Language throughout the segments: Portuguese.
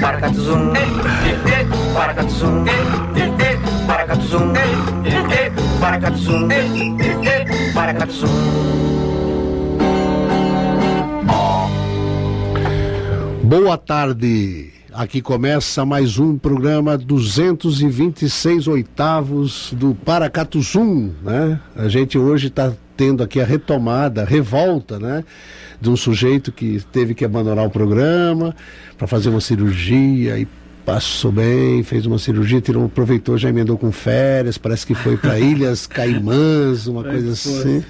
Paracatuzum, paracatuzum, paracatuzum, paracatuzum, paracatuzum. Boa tarde. Aqui começa mais um programa 226 oitavos do Paracatuzum, né? A gente hoje está tendo aqui a retomada, a revolta, né? De um sujeito que teve que abandonar o programa para fazer uma cirurgia e passou bem, fez uma cirurgia, tirou, aproveitou, já emendou com férias, parece que foi para Ilhas Caimãs, uma coisa assim.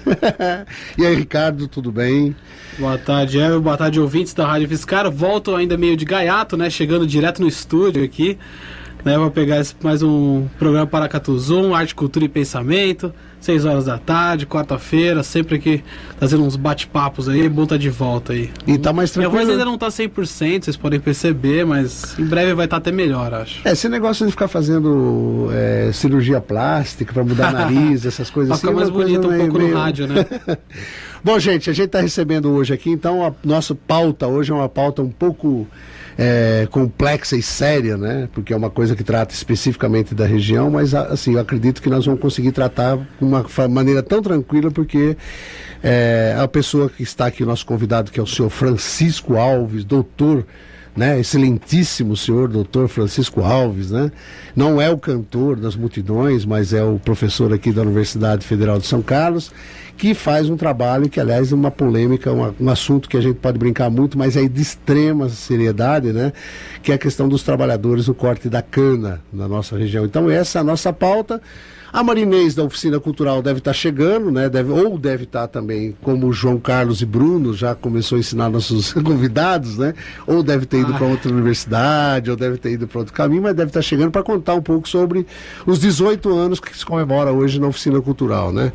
e aí, Ricardo, tudo bem? Boa tarde, Ever. Boa tarde, ouvintes da Rádio Fiscar. Volto ainda meio de gaiato, né? Chegando direto no estúdio aqui. Né, vou pegar mais um programa Paracatuzum, Arte, Cultura e Pensamento. 6 horas da tarde, quarta-feira, sempre aqui fazendo uns bate-papos aí, bom tá de volta aí. E tá mais Minha tranquilo. voz ainda não tá 100%, vocês podem perceber, mas em breve vai estar até melhor, acho. É, esse negócio de ficar fazendo é, cirurgia plástica para mudar nariz, essas coisas assim. ficar é mais bonito um meio- pouco no meio- rádio, né? Bom, gente, a gente está recebendo hoje aqui, então a nossa pauta hoje é uma pauta um pouco é, complexa e séria, né? Porque é uma coisa que trata especificamente da região, mas assim, eu acredito que nós vamos conseguir tratar de uma maneira tão tranquila, porque é, a pessoa que está aqui, nosso convidado, que é o senhor Francisco Alves, doutor né, excelentíssimo senhor doutor Francisco Alves, né? Não é o cantor das multidões, mas é o professor aqui da Universidade Federal de São Carlos, que faz um trabalho que, aliás, é uma polêmica, uma- um assunto que a gente pode brincar muito, mas é de extrema seriedade, né? Que é a questão dos trabalhadores no corte da cana na nossa região. Então, essa é a nossa pauta. A Marinês da Oficina Cultural deve estar chegando, né? Deve, ou deve estar também, como o João Carlos e Bruno já começou a ensinar nossos convidados, né? Ou deve ter ido para outra universidade, ou deve ter ido para outro caminho, mas deve estar chegando para contar um pouco sobre os 18 anos que se comemora hoje na Oficina Cultural, né?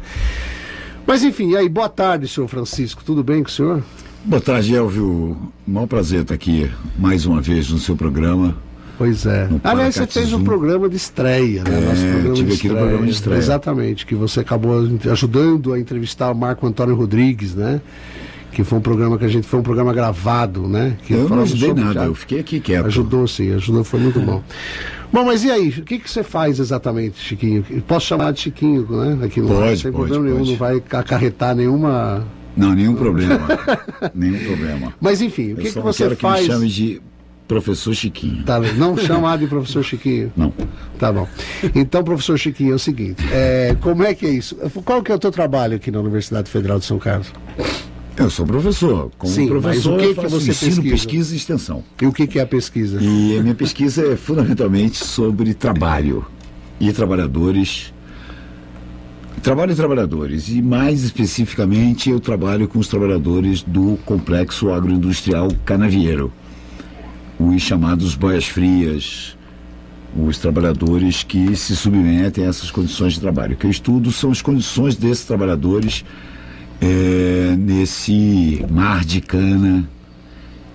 Mas enfim, e aí, boa tarde, senhor Francisco. Tudo bem com o senhor? Boa tarde, Elvio. Maior prazer estar aqui mais uma vez no seu programa. Pois é. Aliás, você fez um programa de estreia, né? É, Nosso programa tive aqui no programa de estreia. Exatamente, que você acabou ajudando a entrevistar o Marco Antônio Rodrigues, né? Que foi um programa que a gente foi um programa gravado, né? Que Eu não ajudei nada, teatro. eu fiquei aqui quieto. Ajudou sim, ajudou, foi muito bom. Bom, mas e aí, o que, que você faz exatamente, Chiquinho? Posso chamar de Chiquinho, né? Aqui no Pode, sem pode, problema nenhum, pode. não vai acarretar nenhuma. Não, nenhum problema. nenhum problema. Mas enfim, o que, que não você quero que faz? me chame de professor Chiquinho. Tá, não chamar de professor Chiquinho. Não. Tá bom. Então, professor Chiquinho, é o seguinte: é, como é que é isso? Qual que é o teu trabalho aqui na Universidade Federal de São Carlos? Eu sou professor. Como Sim, mas professor, o que eu que você ensino, pesquisa? pesquisa e extensão. E o que, que é a pesquisa? E a minha pesquisa é fundamentalmente sobre trabalho e trabalhadores. Trabalho e trabalhadores. E mais especificamente eu trabalho com os trabalhadores do complexo agroindustrial canavieiro. Os chamados boias frias, os trabalhadores que se submetem a essas condições de trabalho. O que eu estudo são as condições desses trabalhadores eh, nesse mar de cana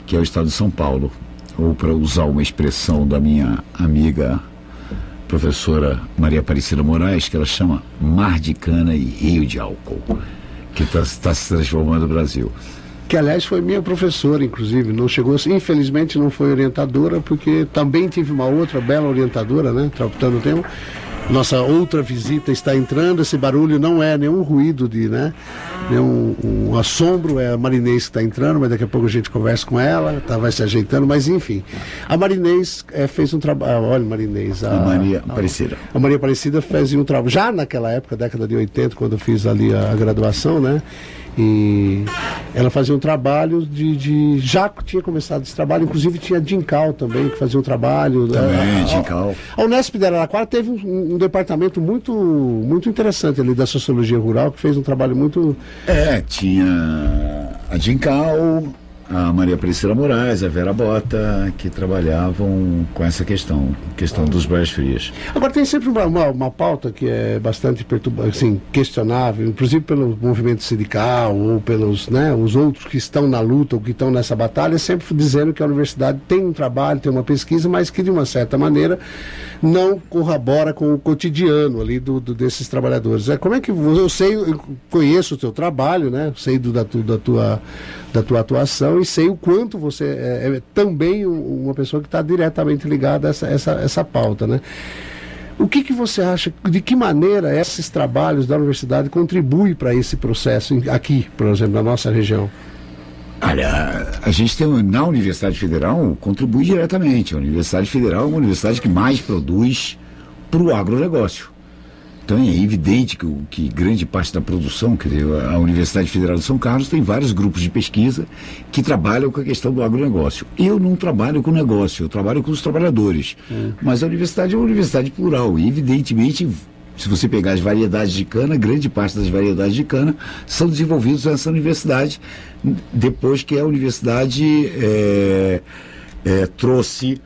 que é o estado de São Paulo. Ou para usar uma expressão da minha amiga professora Maria Aparecida Moraes, que ela chama mar de cana e rio de álcool, que está se transformando no Brasil. Que, aliás, foi minha professora, inclusive. Não chegou, infelizmente, não foi orientadora, porque também tive uma outra bela orientadora, né? Tratando o tema. Nossa outra visita está entrando. Esse barulho não é nenhum ruído de, né? Nenhum um assombro. É a Marinês que está entrando, mas daqui a pouco a gente conversa com ela, tá, vai se ajeitando. Mas, enfim. A Marinês eh, fez um trabalho. Olha, Marinês. A Maria Aparecida. A Maria Aparecida fazia um trabalho, já naquela época, década de 80, quando eu fiz ali a, a graduação, né? E ela fazia um trabalho de, de. Já tinha começado esse trabalho, inclusive tinha a Dincal também, que fazia um trabalho. Também, a, a- Dincal. A Unesp de Araraquara teve um, um departamento muito, muito interessante ali da sociologia rural, que fez um trabalho muito. É, tinha a Dincal, a Maria Priscila Moraes, a Vera Bota, que trabalhavam com essa questão, questão dos boias frias. Agora tem sempre uma, uma, uma pauta que é bastante assim, questionável, inclusive pelo movimento sindical ou pelos né, os outros que estão na luta ou que estão nessa batalha, sempre dizendo que a universidade tem um trabalho, tem uma pesquisa, mas que de uma certa maneira não corrobora com o cotidiano ali do, do desses trabalhadores. É, como é que eu sei, eu conheço o teu trabalho, né? Sei do, da, tu, da, tua, da tua atuação e sei o quanto você é, é também uma pessoa que está diretamente ligada a essa, essa, essa pauta, né? O que, que você acha, de que maneira esses trabalhos da universidade contribuem para esse processo aqui, por exemplo, na nossa região? Olha, a gente tem na Universidade Federal contribui diretamente. A Universidade Federal é uma universidade que mais produz para o agronegócio. Então é evidente que, que, grande parte da produção, quer dizer, a Universidade Federal de São Carlos tem vários grupos de pesquisa que trabalham com a questão do agronegócio. Eu não trabalho com negócio, eu trabalho com os trabalhadores. Hum. Mas a universidade é uma universidade plural e, evidentemente, se você pegar as variedades de cana, grande parte das variedades de cana são desenvolvidas nessa universidade, depois que a universidade é, é, trouxe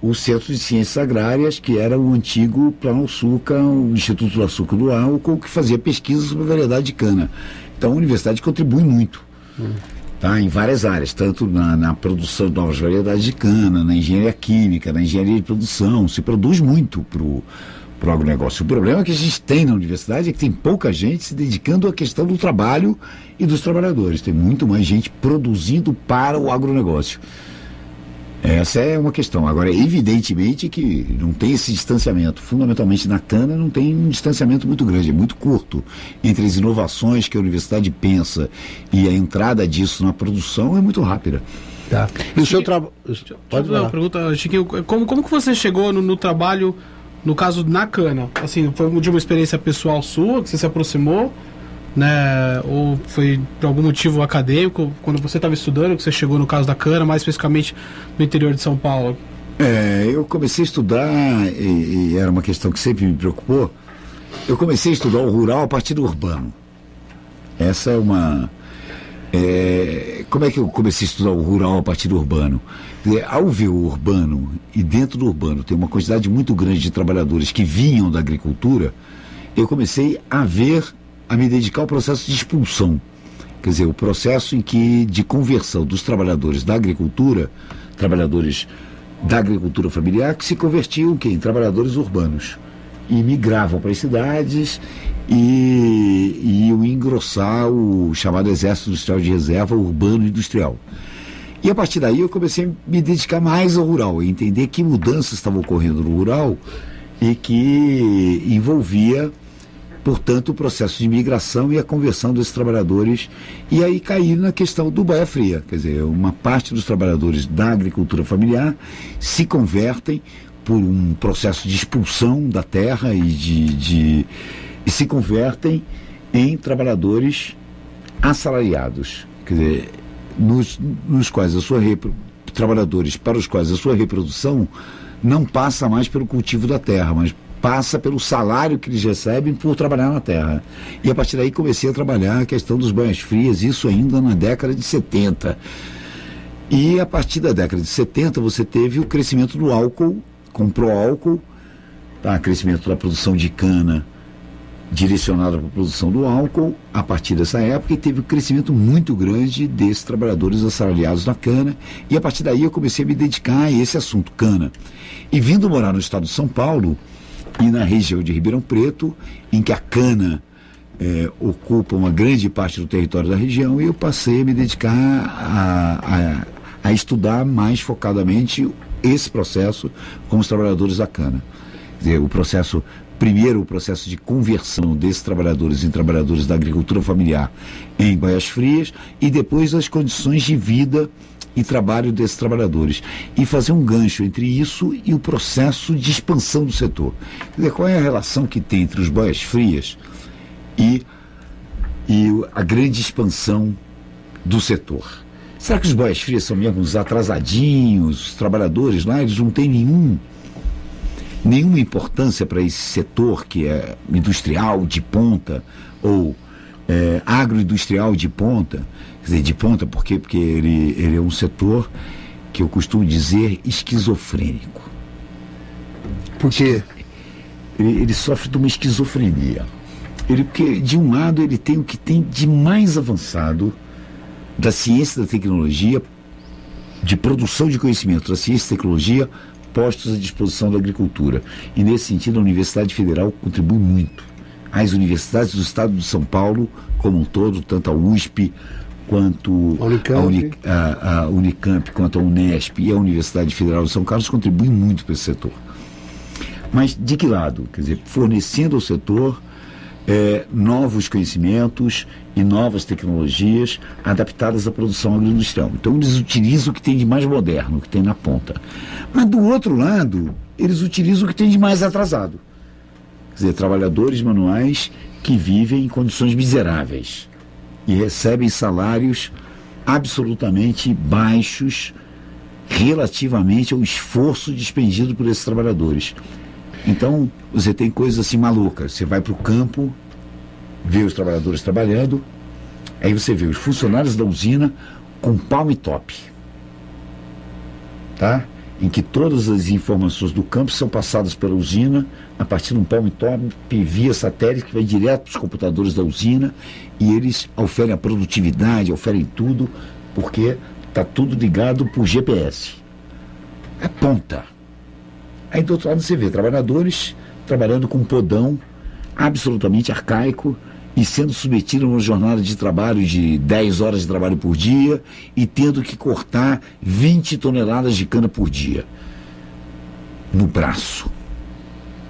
o Centro de Ciências Agrárias, que era o antigo Plano Açúcar, o Instituto do Açúcar do Álcool, que fazia pesquisa sobre variedade de cana. Então a universidade contribui muito. Tá, em várias áreas, tanto na, na, produção de novas variedades de cana, na engenharia química, na engenharia de produção, se produz muito para o agronegócio. O problema que a gente tem na universidade é que tem pouca gente se dedicando à questão do trabalho e dos trabalhadores. Tem muito mais gente produzindo para o agronegócio. Essa é uma questão. Agora, evidentemente que não tem esse distanciamento. Fundamentalmente na cana não tem um distanciamento muito grande, é muito curto entre as inovações que a universidade pensa e a entrada disso na produção é muito rápida. Tá. E o seu trabalho. Pode fazer uma pergunta, Chiquinho. Como, como que você chegou no, no trabalho, no caso na cana? Assim, foi de uma experiência pessoal sua que você se aproximou? Né? Ou foi por algum motivo acadêmico, quando você estava estudando, que você chegou no caso da cana, mais especificamente no interior de São Paulo? É, eu comecei a estudar, e, e, era uma questão que sempre me preocupou, eu comecei a estudar o rural a partir do urbano. Essa é uma. É, como é que eu comecei a estudar o rural a partir do urbano? Ao ver o urbano, e dentro do urbano tem uma quantidade muito grande de trabalhadores que vinham da agricultura, eu comecei a ver a me dedicar ao processo de expulsão. Quer dizer, o processo em que de conversão dos trabalhadores da agricultura, trabalhadores da agricultura familiar, que se convertiam em trabalhadores urbanos. E migravam para as cidades e, iam engrossar o chamado Exército Industrial de Reserva Urbano Industrial. E a partir daí eu comecei a me dedicar mais ao rural, a entender que mudanças estavam ocorrendo no rural e que envolvia portanto, o processo de migração e a conversão desses trabalhadores. E aí cair na questão do Baia Fria. Quer dizer, uma parte dos trabalhadores da agricultura familiar se convertem por um processo de expulsão da terra e, de, de e se convertem em trabalhadores assalariados. Quer dizer, nos, nos quais a sua trabalhadores para os quais a sua reprodução não passa mais pelo cultivo da terra, mas passa pelo salário que eles recebem por trabalhar na terra. E a partir daí comecei a trabalhar a questão dos banhos frias, isso ainda na década de 70. E a partir da década de 70 você teve o crescimento do álcool, comprou álcool, tá? crescimento da produção de cana direcionado para a produção do álcool a partir dessa época e teve um crescimento muito grande desses trabalhadores assalariados na cana e a partir daí eu comecei a me dedicar a esse assunto, cana. E vindo morar no estado de São Paulo, e na região de Ribeirão Preto, em que a cana é, ocupa uma grande parte do território da região, e eu passei a me dedicar a, a, a estudar mais focadamente esse processo com os trabalhadores da cana. Dizer, o processo primeiro o processo de conversão desses trabalhadores em trabalhadores da agricultura familiar em Baias Frias e depois as condições de vida e trabalho desses trabalhadores. E fazer um gancho entre isso e o processo de expansão do setor. Quer dizer, qual é a relação que tem entre os boias frias e, e a grande expansão do setor? Será que os boias frias são mesmo os atrasadinhos, os trabalhadores lá, eles não têm nenhum nenhuma importância para esse setor que é industrial, de ponta, ou é, agroindustrial de ponta, dizer, de ponta porque, porque ele, ele é um setor que eu costumo dizer esquizofrênico. Por quê? Ele, ele sofre de uma esquizofrenia. Ele, porque, de um lado, ele tem o que tem de mais avançado da ciência e da tecnologia, de produção de conhecimento, da ciência e tecnologia postos à disposição da agricultura. E, nesse sentido, a Universidade Federal contribui muito. As universidades do estado de São Paulo, como um todo, tanto a USP quanto A Unicamp. a, a- a Unicamp, quanto a Unesp e a Universidade Federal de São Carlos, contribuem muito para esse setor. Mas de que lado? Quer dizer, fornecendo ao setor eh, novos conhecimentos e novas tecnologias adaptadas à produção agroindustrial. Então eles utilizam o que tem de mais moderno, o que tem na ponta. Mas do outro lado, eles utilizam o que tem de mais atrasado. Quer dizer, trabalhadores manuais que vivem em condições miseráveis e recebem salários absolutamente baixos relativamente ao esforço despendido por esses trabalhadores. Então, você tem coisas assim malucas. Você vai para o campo, vê os trabalhadores trabalhando, aí você vê os funcionários da usina com palm top. Tá? Em que todas as informações do campo são passadas pela usina a partir de um palm top via satélite que vai direto para os computadores da usina e eles oferem a produtividade, oferem tudo, porque está tudo ligado por GPS. É ponta. Aí do outro lado você vê trabalhadores trabalhando com podão absolutamente arcaico e sendo submetidos a uma jornada de trabalho de 10 horas de trabalho por dia e tendo que cortar 20 toneladas de cana por dia no braço.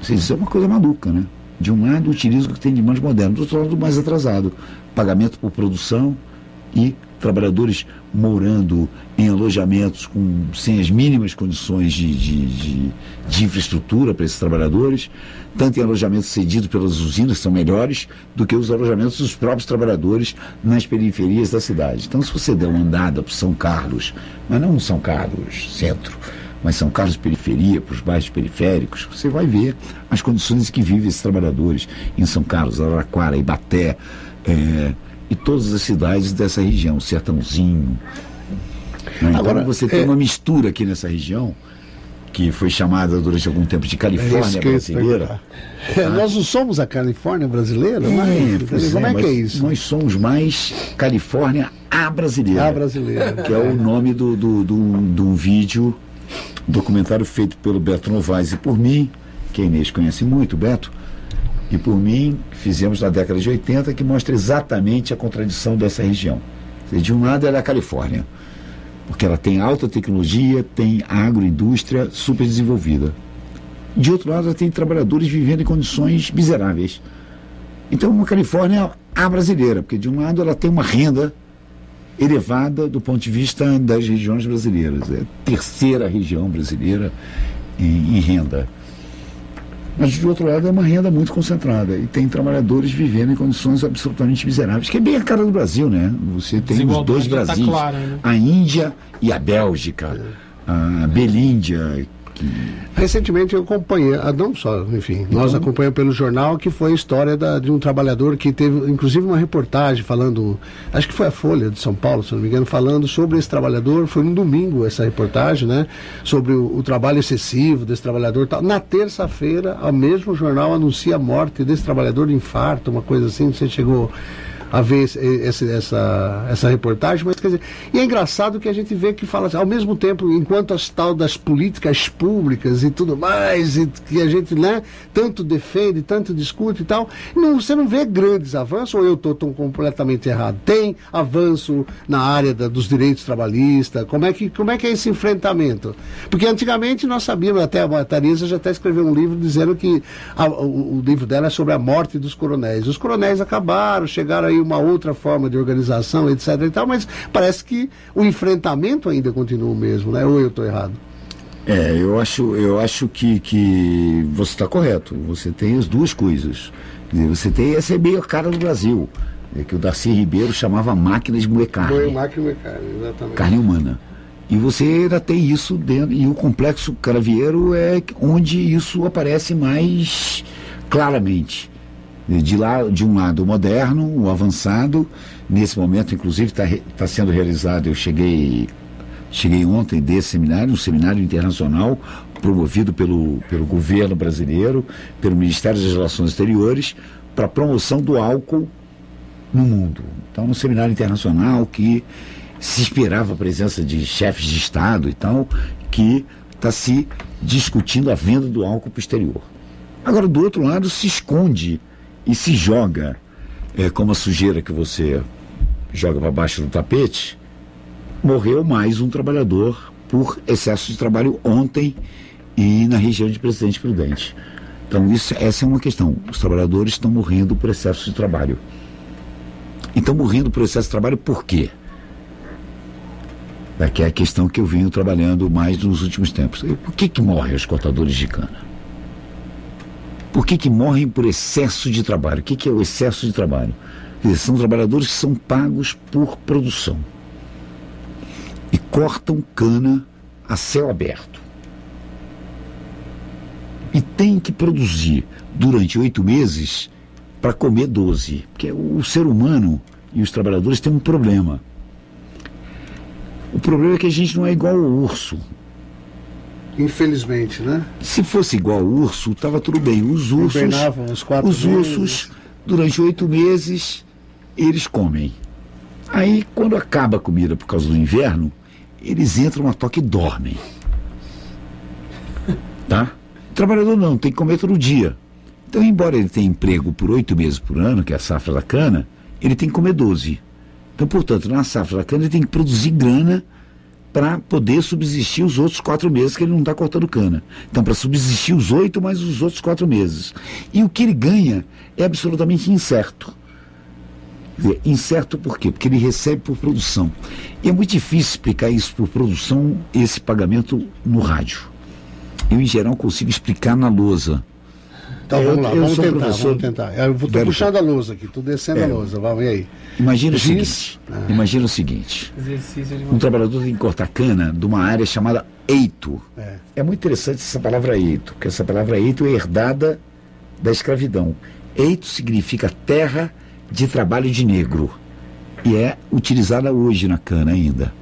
Isso é uma coisa maluca, né? De um lado utiliza o que tem de mais moderno, do outro lado mais atrasado. Pagamento por produção e trabalhadores morando em alojamentos com, sem as mínimas condições de, de, de, de infraestrutura para esses trabalhadores, tanto em alojamentos cedidos pelas usinas, que são melhores, do que os alojamentos dos próprios trabalhadores nas periferias da cidade. Então, se você der uma andada para São Carlos, mas não São Carlos centro, mas São Carlos periferia, para os bairros periféricos, você vai ver as condições em que vivem esses trabalhadores em São Carlos, Araraquara, Ibaté, eh, e todas as cidades dessa região, Sertãozinho. né? Então Agora, você tem é- uma mistura aqui nessa região, que foi chamada durante algum tempo de É Califórnia ia brasileira. perguntar. É, nós não somos a Califórnia brasileira, mas É, pois como é, mas que é isso? Nós somos mais Califórnia a brasileira. A brasileira. Que é o nome do, do, do, de um vídeo, documentário feito pelo Beto Novaes e por mim, que a Inês conhece muito, Beto, e por mim, fizemos na década de 80, que mostra exatamente a contradição dessa região. De um lado ela é a Califórnia, porque ela tem alta tecnologia, tem agroindústria super desenvolvida. De outro lado, ela tem trabalhadores vivendo em condições miseráveis. Então, uma Califórnia a brasileira, porque de um lado ela tem uma renda elevada do ponto de vista das regiões brasileiras. É a terceira região brasileira em, em renda. Mas, de outro lado, é uma renda muito concentrada. E tem trabalhadores vivendo em condições absolutamente miseráveis, que é bem a cara do Brasil, né? Você tem os dois já tá clara, né? a Índia e a Bélgica, a Belíndia, que Recentemente eu acompanhei, ah, não só, enfim, nós Então- acompanhamos pelo jornal que foi a história da- de um trabalhador que teve, inclusive, uma reportagem falando, acho que foi a Folha de São Paulo, se não me engano, falando sobre esse trabalhador. Foi no domingo essa reportagem, né? Sobre o, o trabalho excessivo desse trabalhador. e tal. Na terça-feira, o mesmo jornal anuncia a morte desse trabalhador de infarto, uma coisa assim. Você chegou a ver esse- essa, essa reportagem, mas quer dizer, e é engraçado que a gente vê que fala assim, ao mesmo tempo, enquanto as tal das políticas públicas e tudo mais, e que a gente né, tanto defende, tanto discute e tal, não, você não vê grandes avanços, ou eu estou completamente errado? Tem avanço na área da- dos direitos trabalhistas, como é, que, como é que é esse enfrentamento? Porque antigamente nós sabíamos, até a Teresa já até escreveu um livro dizendo que a- o, o livro dela é sobre a morte dos coronéis. Os coronéis acabaram, chegaram aí uma outra forma de organização, etc. E tal, mas parece que o enfrentamento ainda continua o mesmo, né? Ou eu estou errado? É, eu acho, eu acho que, que você está correto. Você tem as duas coisas. Você tem essa é meio a cara do Brasil, é que o Darcy Ribeiro chamava máquina de moer carne, Foi o máquina mecânica, exatamente. carne humana. E você ainda tem isso dentro, e o complexo Caravieiro é onde isso aparece mais claramente. De, lá, de um lado o moderno, o avançado, nesse momento, inclusive, está tá sendo realizado, eu cheguei, cheguei ontem desse seminário, um seminário internacional promovido pelo, pelo governo brasileiro, pelo Ministério das Relações Exteriores, para a promoção do álcool no mundo. Então, um seminário internacional que se esperava a presença de chefes de Estado e tal, que está se discutindo a venda do álcool para o exterior. Agora, do outro lado, se esconde e se joga, é, como a sujeira que você joga para baixo do tapete, morreu mais um trabalhador por excesso de trabalho ontem e na região de Presidente Prudente. Então, isso, essa é uma questão. Os trabalhadores estão morrendo por excesso de trabalho. Estão morrendo por excesso de trabalho por quê? Daqui é a questão que eu venho trabalhando mais nos últimos tempos. Por que, que morrem os cortadores de cana? Por que, que morrem por excesso de trabalho? O que, que é o excesso de trabalho? Dizer, são trabalhadores que são pagos por produção e cortam cana a céu aberto. E tem que produzir durante oito meses para comer doze. Porque o ser humano e os trabalhadores têm um problema. O problema é que a gente não é igual ao urso. Infelizmente, né? Se fosse igual ao urso, estava tudo bem. Os ursos, os meses. ursos, durante oito meses, eles comem. Aí, quando acaba a comida por causa do inverno, eles entram a toque e dormem. Tá? O trabalhador não, tem que comer todo dia. Então, embora ele tenha emprego por oito meses por ano, que é a safra da cana, ele tem que comer 12. Então, portanto, na safra da cana ele tem que produzir grana para poder subsistir os outros quatro meses que ele não está cortando cana. Então, para subsistir os oito mais os outros quatro meses. E o que ele ganha é absolutamente incerto. Dizer, Incerto por quê? Porque ele recebe por produção. E é muito difícil explicar isso por produção, esse pagamento no rádio. Eu, em geral, consigo explicar na lousa. Então Eu- vamos lá, vamos tentar, professor vamos tentar. Eu Velho. puxando a lousa aqui, tô descendo a É. lousa, vamos, e aí? Imagina o seguinte. Imagina o seguinte. Exercício de Um trabalhador tem que cortar cana de uma área chamada eito. É. É muito interessante essa palavra eito, porque essa palavra eito é herdada da escravidão. Eito significa terra de trabalho de negro e é utilizada hoje na cana ainda.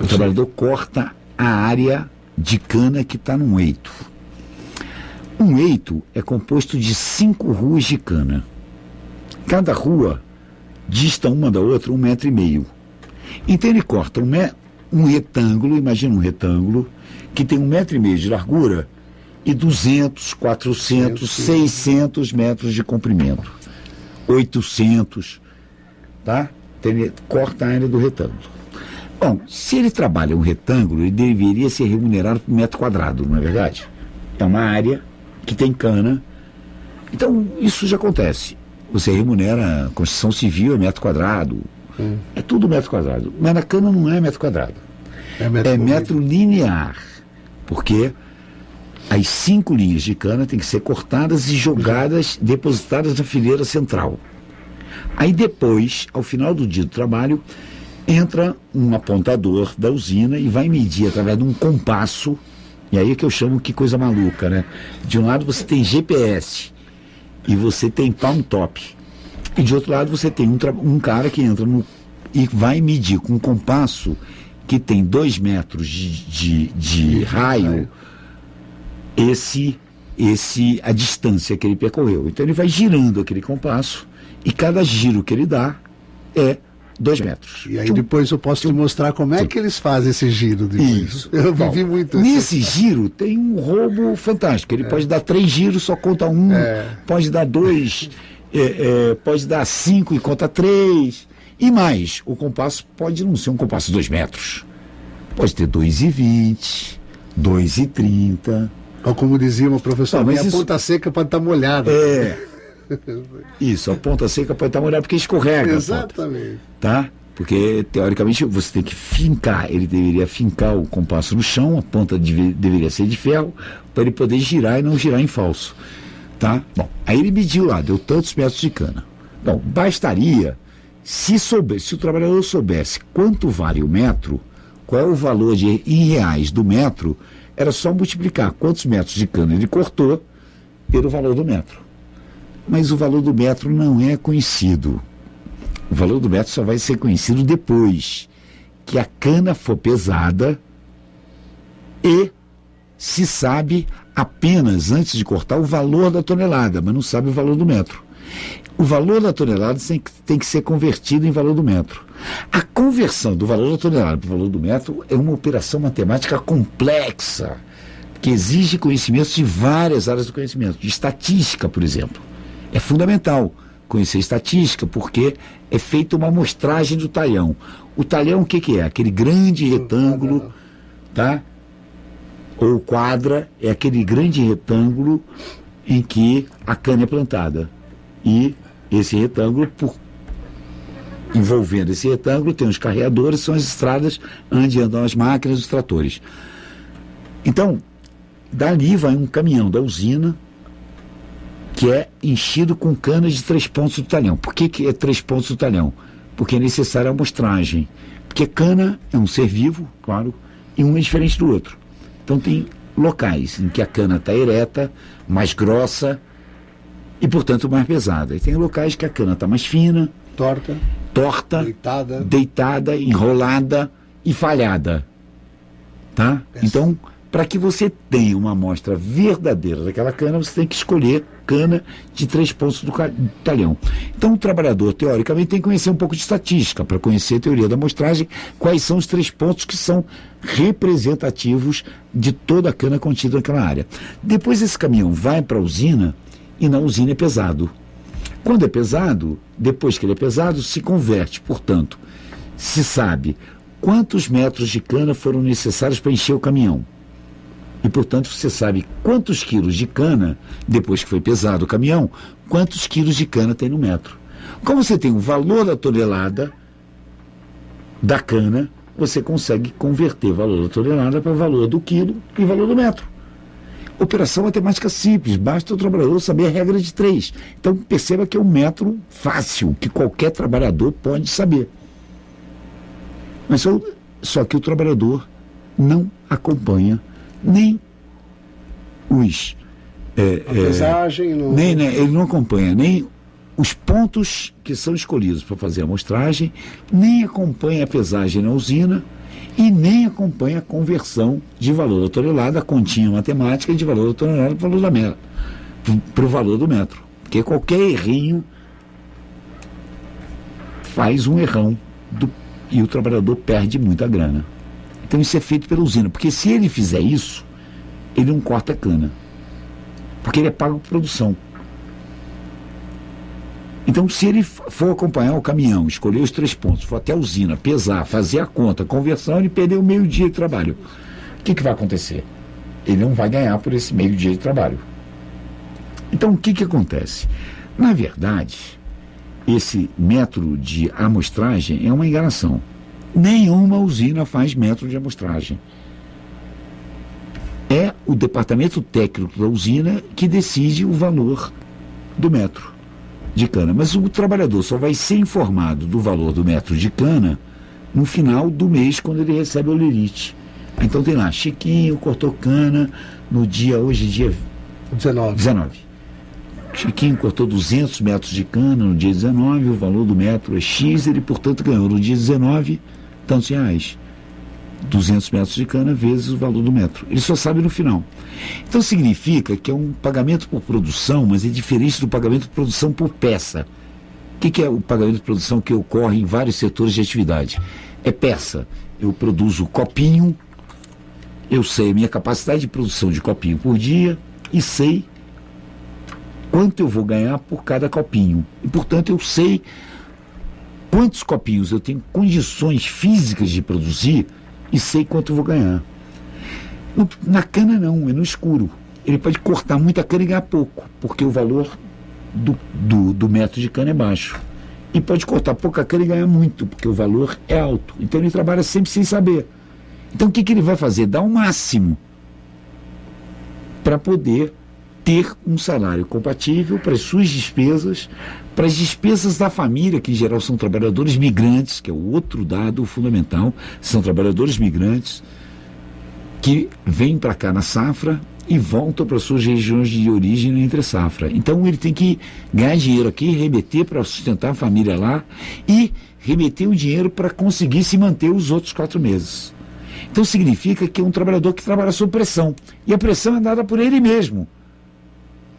O trabalhador corta a área de cana que está num eito. Um eito é composto de cinco ruas de cana. Cada rua dista uma da outra um metro e meio. Então ele corta um, um retângulo, imagina um retângulo, que tem um metro e meio de largura e 200, 400, 600 metros de comprimento. 800, tá? Então, ele corta a área do retângulo. Bom, se ele trabalha um retângulo, ele deveria ser remunerado por metro quadrado, não é verdade? É uma área que tem cana. Então, isso já acontece. Você remunera a construção civil é metro quadrado. É tudo metro quadrado. Mas na cana não é metro quadrado. É metro, É metro linear. Porque as cinco linhas de cana têm que ser cortadas e jogadas, depositadas na fileira central. Aí depois, ao final do dia do trabalho, entra um apontador da usina e vai medir através de um compasso. E aí é que eu chamo que coisa maluca, né? De um lado você tem GPS e você tem palm top. E de outro lado você tem um, um cara que entra no, e vai medir com um compasso que tem dois metros de, de, de raio esse, esse a distância que ele percorreu. Então ele vai girando aquele compasso e cada giro que ele dá é dois metros. E aí depois eu posso te mostrar como é que eles fazem esse giro depois. Isso. Eu Bom, vivi muito isso. Nesse giro tem um roubo fantástico. Ele pode dar três giros, só conta um. É. Pode dar dois, é, é, pode dar cinco e conta três. E mais, o compasso pode não ser um compasso de dois metros. Pode ter 2,20, 2,30. Ou como dizia uma professora, Não, mas minha isso- ponta seca pode estar molhada. É. Isso, a ponta seca pode estar molhada porque escorrega. Exatamente. tá? Porque, teoricamente, você tem que fincar, ele deveria fincar o compasso no chão, a ponta deve- deveria ser de ferro, para ele poder girar e não girar em falso, tá? Bom, aí ele mediu lá, deu tantos metros de cana. Bom, bastaria, se, soubesse, se o trabalhador soubesse quanto vale o metro, qual é o valor de, em reais do metro, era só multiplicar quantos metros de cana ele cortou pelo valor do metro. Mas o valor do metro não é conhecido. O valor do metro só vai ser conhecido depois que a cana for pesada e se sabe apenas antes de cortar o valor da tonelada, mas não sabe o valor do metro. O valor da tonelada tem que, tem que ser convertido em valor do metro. A conversão do valor da tonelada para o valor do metro é uma operação matemática complexa, que exige conhecimentos de várias áreas do conhecimento, de estatística, por exemplo. É fundamental conhecer estatística, porque é feita uma amostragem do talhão. O talhão, o que, que é? Aquele grande retângulo, tá? Ou quadra, é aquele grande retângulo em que a cana é plantada. E esse retângulo, por envolvendo esse retângulo, tem os carreadores, são as estradas onde andam as máquinas, os tratores. Então, dali vai um caminhão da usina que é enchido com canas de três pontos do talhão. Por que, que é três pontos do talhão? Porque é necessária a amostragem. Porque cana é um ser vivo, claro, e um é diferente do outro. Então tem locais em que a cana está ereta, mais grossa e, portanto, mais pesada. E tem locais que a cana está mais fina, Torta, torta, deitada. deitada, enrolada e falhada. Tá? Então, para que você tenha uma amostra verdadeira daquela cana, você tem que escolher cana de três pontos do, talhão. Então, o trabalhador, teoricamente, tem que conhecer um pouco de estatística, para conhecer a teoria da amostragem, quais são os três pontos que são representativos de toda a cana contida naquela área. Depois, esse caminhão vai para a usina e na usina é pesado. Quando é pesado, depois que ele é pesado, se converte. Portanto, se sabe quantos metros de cana foram necessários para encher o caminhão. E, portanto, você sabe quantos quilos de cana, depois que foi pesado o caminhão, quantos quilos de cana tem no metro. Como você tem o valor da tonelada da cana, você consegue converter valor da tonelada para o valor do quilo e valor do metro. Operação matemática simples, basta o trabalhador saber a regra de três. Então perceba que é um método fácil, que qualquer trabalhador pode saber. Mas só, só que o trabalhador não acompanha nem os. é, A é, não... nem, né, ele não acompanha nem os pontos que são escolhidos para fazer a amostragem, nem acompanha a pesagem na usina e nem acompanha a conversão de valor da tonelada, a continha matemática de valor da tonelada para o valor valor do metro. Porque qualquer errinho faz um errão do- e o trabalhador perde muita grana. Então isso é feito pela usina, porque se ele fizer isso, ele não corta a cana. Porque ele é pago por produção. Então, se ele for acompanhar o caminhão, escolher os três pontos, for até a usina, pesar, fazer a conta, conversão, ele perdeu meio dia de trabalho. O que, que vai acontecer? Ele não vai ganhar por esse meio dia de trabalho. Então, o que, que acontece? Na verdade, esse método de amostragem é uma enganação. Nenhuma usina faz método de amostragem. É o departamento técnico da usina que decide o valor do metro de cana. Mas o trabalhador só vai ser informado do valor do metro de cana no final do mês, quando ele recebe o lerite. Então tem lá, Chiquinho cortou cana no dia, hoje dia 19. 19. Chiquinho cortou 200 metros de cana no dia 19, o valor do metro é X, ele, portanto, ganhou no dia 19 tantos reais. 200 metros de cana vezes o valor do metro. Ele só sabe no final. Então significa que é um pagamento por produção, mas é diferente do pagamento por produção por peça. O que, que é o pagamento de produção que ocorre em vários setores de atividade? É peça. Eu produzo copinho, eu sei a minha capacidade de produção de copinho por dia e sei quanto eu vou ganhar por cada copinho. E, portanto, eu sei quantos copinhos eu tenho condições físicas de produzir e sei quanto vou ganhar. No- na cana, não, é no escuro. Ele pode cortar muita cana e ganhar pouco, porque o valor do, do, do metro de cana é baixo. E pode cortar pouca cana e ganhar muito, porque o valor é alto. Então ele trabalha sempre sem saber. Então o que, que ele vai fazer? Dar o máximo para poder ter um salário compatível para as suas despesas, para as despesas da família, que em geral são trabalhadores migrantes, que é o outro dado fundamental, são trabalhadores migrantes que vêm para cá na safra e voltam para suas regiões de origem entre safra. Então ele tem que ganhar dinheiro aqui, remeter para sustentar a família lá e remeter o dinheiro para conseguir se manter os outros quatro meses. Então significa que é um trabalhador que trabalha sob pressão. E a pressão é dada por ele mesmo.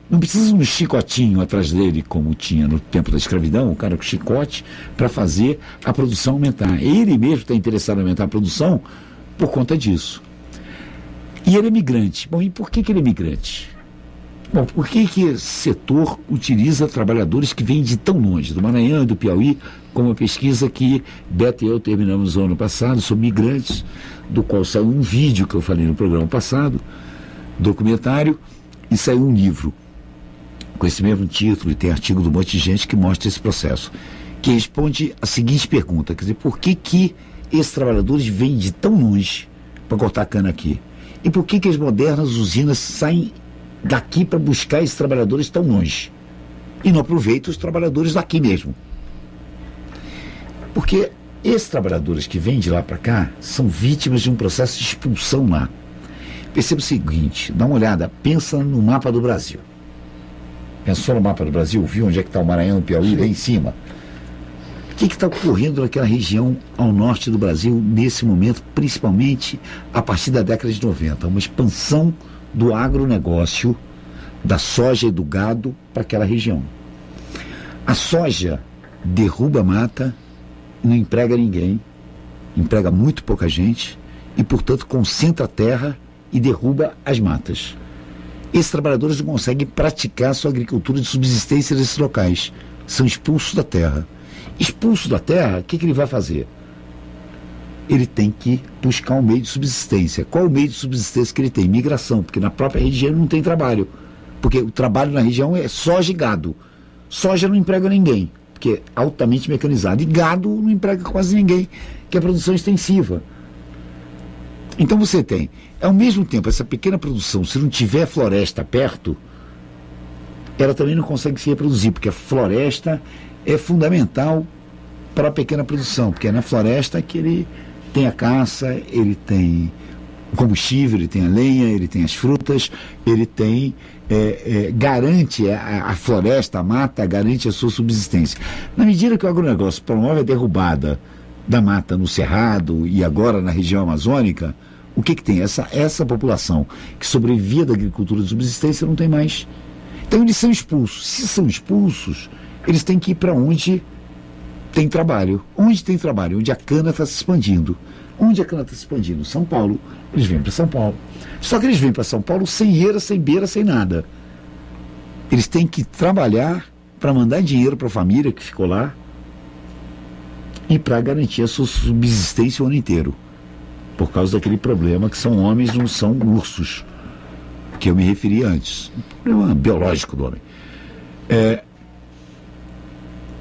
Não precisa um chicotinho atrás dele, como tinha no tempo da escravidão, o cara com chicote, para fazer a produção aumentar. Ele mesmo está interessado em aumentar a produção por conta disso. E ele é migrante. Bom, e por que, que ele é migrante? Bom, por que, que esse setor utiliza trabalhadores que vêm de tão longe, do Maranhão e do Piauí, como uma pesquisa que Beto e eu terminamos no ano passado sobre migrantes, do qual saiu um vídeo que eu falei no programa passado, documentário, e saiu um livro com esse mesmo título, e tem artigo do monte de gente que mostra esse processo, que responde a seguinte pergunta, quer dizer, por que que esses trabalhadores vêm de tão longe para cortar cana aqui? E por que que as modernas usinas saem daqui para buscar esses trabalhadores tão longe? E não aproveitam os trabalhadores daqui mesmo? Porque esses trabalhadores que vêm de lá para cá são vítimas de um processo de expulsão lá. Perceba o seguinte, dá uma olhada, pensa no mapa do Brasil. Pensou no mapa do Brasil, viu onde é que está o Maranhão, o Piauí, lá em cima. O que está ocorrendo naquela região ao norte do Brasil nesse momento, principalmente a partir da década de 90? Uma expansão do agronegócio, da soja e do gado para aquela região. A soja derruba a mata, não emprega ninguém, emprega muito pouca gente e, portanto, concentra a terra e derruba as matas. Esses trabalhadores não conseguem praticar sua agricultura de subsistência nesses locais. São expulsos da terra. Expulso da terra, o que, que ele vai fazer? Ele tem que buscar um meio de subsistência. Qual o meio de subsistência que ele tem? Migração, porque na própria região não tem trabalho. Porque o trabalho na região é soja e gado. Soja não emprega ninguém, porque é altamente mecanizado. E gado não emprega quase ninguém, que é produção extensiva. Então você tem, ao mesmo tempo, essa pequena produção, se não tiver floresta perto, ela também não consegue se reproduzir, porque a floresta é fundamental para a pequena produção, porque é na floresta que ele tem a caça, ele tem o combustível, ele tem a lenha, ele tem as frutas, ele tem. É, é, garante a, a, floresta, a mata, garante a sua subsistência. Na medida que o agronegócio promove a derrubada da mata no Cerrado e agora na região amazônica, o que, que tem? Essa, essa população que sobrevivia da agricultura de subsistência não tem mais. Então eles são expulsos. Se são expulsos, eles têm que ir para onde tem trabalho. Onde tem trabalho? Onde a cana está se expandindo. Onde a cana está se expandindo? São Paulo. Eles vêm para São Paulo. Só que eles vêm para São Paulo sem eira, sem beira, sem nada. Eles têm que trabalhar para mandar dinheiro para a família que ficou lá e para garantir a sua subsistência o ano inteiro por causa daquele problema que são homens, não são ursos, que eu me referi antes. Um problema biológico do homem. É,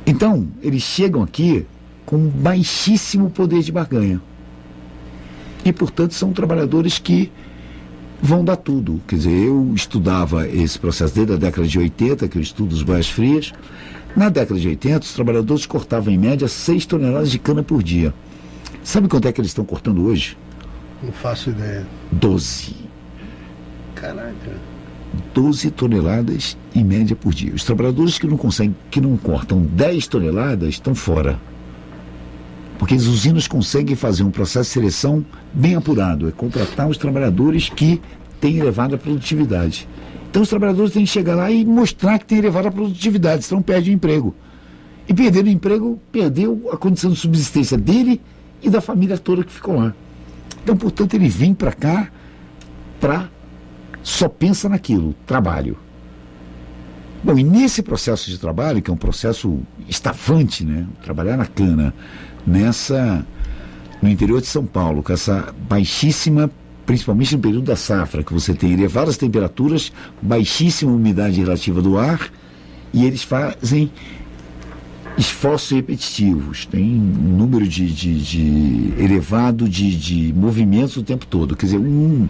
então, eles chegam aqui com baixíssimo poder de barganha. E, portanto, são trabalhadores que vão dar tudo. Quer dizer, eu estudava esse processo desde a década de 80, que eu estudo os boias frias. Na década de 80, os trabalhadores cortavam em média 6 toneladas de cana por dia. Sabe quanto é que eles estão cortando hoje? Não faço ideia. 12. Caraca. 12 toneladas em média por dia. Os trabalhadores que não conseguem, que não cortam 10 toneladas estão fora. Porque as usinas conseguem fazer um processo de seleção bem apurado, é contratar os trabalhadores que têm elevada produtividade. Então os trabalhadores têm que chegar lá e mostrar que têm elevada produtividade, senão perde o emprego. E perder o emprego, perdeu a condição de subsistência dele e da família toda que ficou lá. Então, portanto, ele vem para cá para só pensa naquilo, trabalho. Bom, e nesse processo de trabalho, que é um processo estafante, né? Trabalhar na cana, nessa no interior de São Paulo, com essa baixíssima, principalmente no período da safra, que você tem elevadas temperaturas, baixíssima umidade relativa do ar, e eles fazem esforços repetitivos, tem um número de, de, de elevado de, de, movimentos o tempo todo. Quer dizer, um,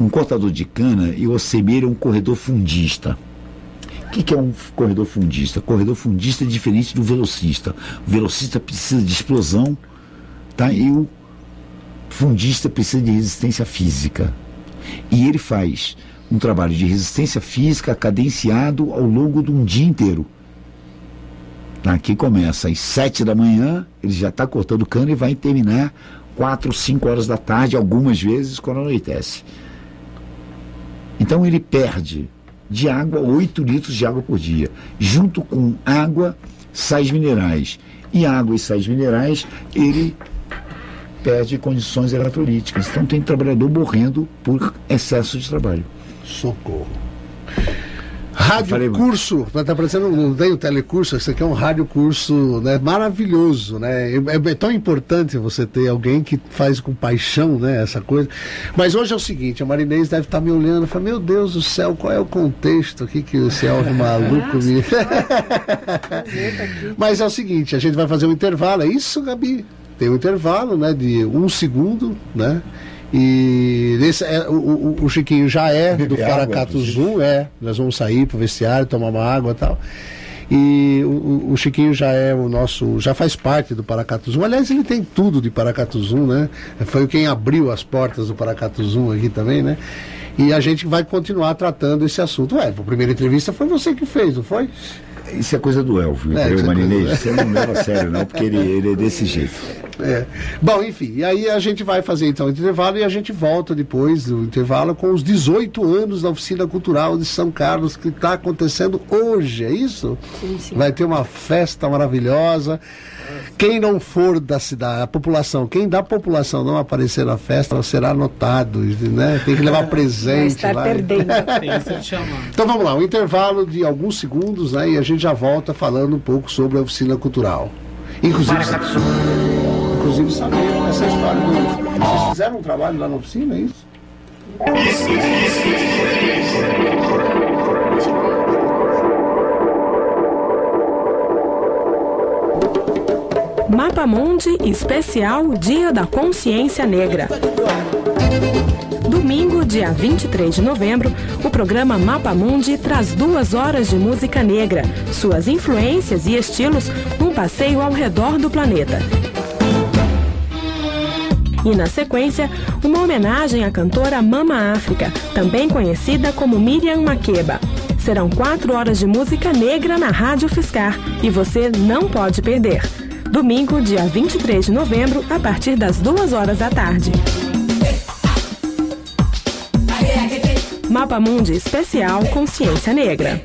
um cortador de cana, eu assemelho a um corredor fundista. O que, que, é um corredor fundista? Corredor fundista é diferente do velocista. O velocista precisa de explosão, tá? e o fundista precisa de resistência física. E ele faz um trabalho de resistência física cadenciado ao longo de um dia inteiro. Aqui começa às sete da manhã, ele já está cortando cana e vai terminar quatro, cinco horas da tarde, algumas vezes quando anoitece. Então ele perde de água 8 litros de água por dia, junto com água, sais minerais. E água e sais minerais, ele perde condições eletrolíticas. Então tem trabalhador morrendo por excesso de trabalho. Socorro. Rádio falei- curso, tá parecendo, não tem o telecurso, isso aqui é um rádio curso né, maravilhoso, né? É, é tão importante você ter alguém que faz com paixão, né, essa coisa. Mas hoje é o seguinte, a Marinês deve estar me olhando e falar, meu Deus do céu, qual é o contexto aqui que esse Elvio maluco me... Mas é o seguinte, a gente vai fazer um intervalo, é isso, Gabi? Tem um intervalo, né, de um segundo, né? E esse é, o, o, o Chiquinho já é do Beber água, Paracatuzu, é. Nós vamos sair para o vestiário, tomar uma água e tal. E o, o- Chiquinho já é o nosso, já faz parte do Paracatuzu. Aliás, ele tem tudo de Paracatuzu, né? Foi quem abriu as portas do Paracatuzu aqui também, né? E a gente vai continuar tratando esse assunto. Ué, a primeira entrevista foi você que fez, não foi? Isso é coisa do Elvio, É, entendeu, isso é Marinês? Você não leva a sério, não, porque ele, ele é desse jeito. É. Bom, enfim, e aí a gente vai fazer então o intervalo e a gente volta depois do intervalo com os 18 anos da Oficina Cultural de São Carlos que está acontecendo hoje, é isso? Sim, sim. Vai ter uma festa maravilhosa. Quem não for da cidade, a população, quem da população não aparecer na festa será notado, né? Tem que levar Vai presente estar lá. perdendo. Então vamos lá, um intervalo de alguns segundos, né? E a gente já volta falando um pouco sobre a oficina cultural. Inclusive, inclusive sabendo essa história do. Vocês fizeram um trabalho lá na oficina, é isso? Mapa Mundi Especial Dia da Consciência Negra. Domingo, dia 23 de novembro, o programa Mapa Mundi traz duas horas de música negra, suas influências e estilos num passeio ao redor do planeta. E na sequência, uma homenagem à cantora Mama África, também conhecida como Miriam Makeba. Serão quatro horas de música negra na Rádio Fiscar e você não pode perder. Domingo, dia 23 de novembro, a partir das duas horas da tarde. Mapa Mundi Especial Consciência Negra.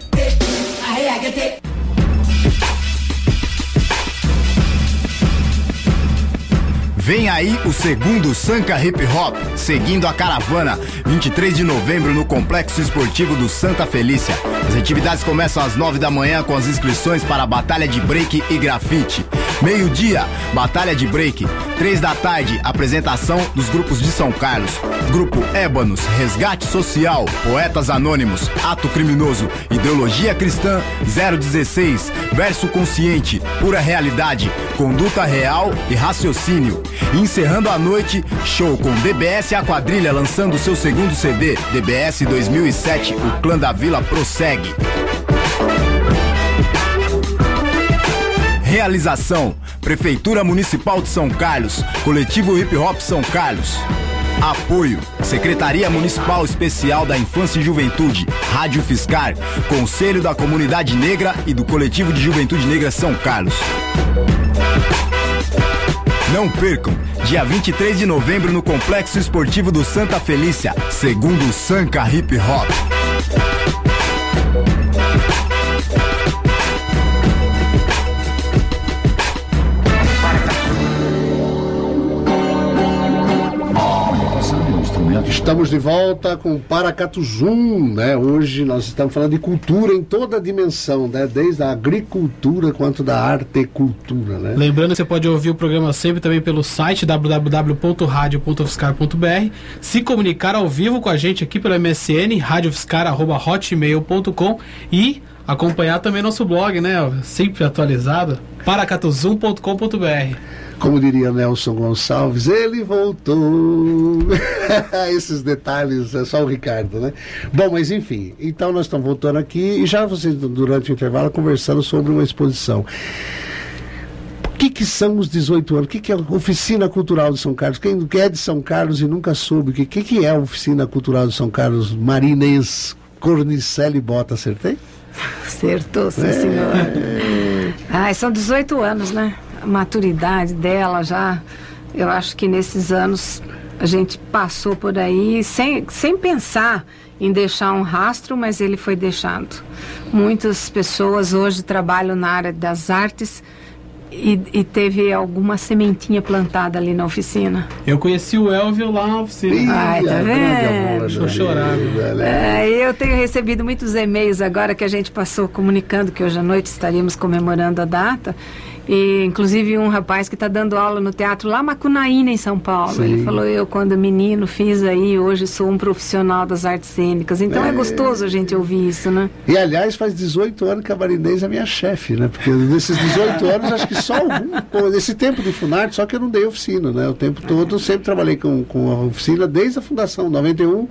Vem aí o segundo Sanca Hip Hop, seguindo a caravana, 23 de novembro no Complexo Esportivo do Santa Felícia. As atividades começam às 9 da manhã com as inscrições para a Batalha de Break e Grafite. Meio-dia, Batalha de Break. 3 da tarde, apresentação dos grupos de São Carlos. Grupo Ébanos, Resgate Social, Poetas Anônimos, Ato Criminoso, Ideologia Cristã 016, Verso Consciente, Pura Realidade, Conduta Real e Raciocínio. Encerrando a noite, show com DBS a Quadrilha lançando seu segundo CD, DBS 2007, O Clã da Vila prossegue. Realização: Prefeitura Municipal de São Carlos, Coletivo Hip Hop São Carlos. Apoio: Secretaria Municipal Especial da Infância e Juventude, Rádio Fiscar, Conselho da Comunidade Negra e do Coletivo de Juventude Negra São Carlos. Não percam, dia 23 de novembro no Complexo Esportivo do Santa Felícia, segundo Sanca Hip Hop. Estamos de volta com Paracatuzum, né? Hoje nós estamos falando de cultura em toda a dimensão, né? Desde a agricultura quanto da artecultura, né? Lembrando que você pode ouvir o programa sempre também pelo site www.radio.fiscar.br, se comunicar ao vivo com a gente aqui pelo MSN, radiofiscar.hotmail.com e acompanhar também nosso blog, né? Sempre atualizado, paracatuzum.com.br. Como diria Nelson Gonçalves, ele voltou. Esses detalhes é só o Ricardo, né? Bom, mas enfim, então nós estamos voltando aqui e já vocês, durante o intervalo, conversando sobre uma exposição. O que, que são os 18 anos? O que, que é a Oficina Cultural de São Carlos? Quem é de São Carlos e nunca soube o que, que, que é a Oficina Cultural de São Carlos? Marinês Cornicelli Bota, acertei? Acertou, sim, senhor. Ai, são 18 anos, né? A maturidade dela já. Eu acho que nesses anos a gente passou por aí sem, sem pensar em deixar um rastro, mas ele foi deixado. Muitas pessoas hoje trabalham na área das artes e, e teve alguma sementinha plantada ali na oficina. Eu conheci o Elvio lá na oficina. Ai, tá vendo? viu? Velho. É, eu tenho recebido muitos e-mails agora que a gente passou comunicando que hoje à noite estaríamos comemorando a data. E, inclusive, um rapaz que está dando aula no teatro lá Macunaína, em São Paulo. Sim. Ele falou: Eu, quando menino, fiz aí, hoje sou um profissional das artes cênicas. Então é, gostoso a gente ouvir isso, né? E aliás, faz 18 anos que a Marinês é minha chefe, né? Porque nesses 18 anos, acho que só algum. Pô, nesse tempo de Funarte, só que eu não dei oficina, né? O tempo todo eu sempre trabalhei com, com a oficina desde a fundação, 91.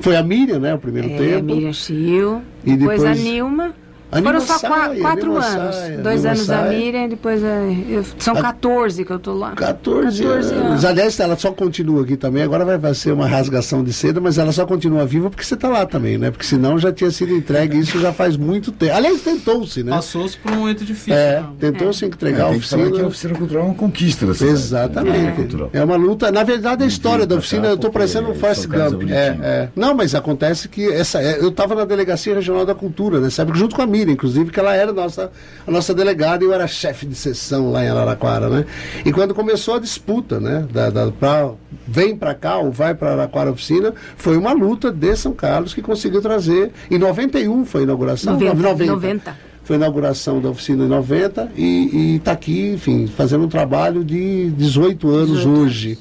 Foi a Miriam, né? O primeiro É, tempo. Miriam Chiu, E depois, a depois- Nilma. Foram só quatro Nilma anos. Dois anos a sai. Miriam, depois a, eu- são 14 que eu tô lá. 14, 14 anos. anos. Aliás, ela só continua aqui também. Agora vai, vai ser uma rasgação de seda, mas ela só continua viva porque você está lá também, né? Porque senão já tinha sido entregue isso já faz muito tempo. Aliás, tentou-se, né? Passou-se por um momento difícil. É, né? tentou-se entregar É, a oficina. que a oficina cultural é uma conquista da cidade. Exatamente. cultural. É uma luta. Na verdade, a história da oficina, eu estou porque parecendo um Forrest é Gump. É, é. Não, mas acontece que essa, é, eu estava na Delegacia Regional da Cultura, né? Sabe? Junto com a Miriam, inclusive, que ela era nossa, a nossa delegada e eu era chefe de sessão lá em Araraquara, né? E quando começou a disputa, né? Da, da, pra, vem para cá ou vai para Araraquara oficina, foi uma luta de São Carlos que conseguiu trazer. Em 91 foi a inauguração? 90, 90. 90. Foi a inauguração da oficina em 90 e está aqui, enfim, fazendo um trabalho de 18 anos 18 hoje.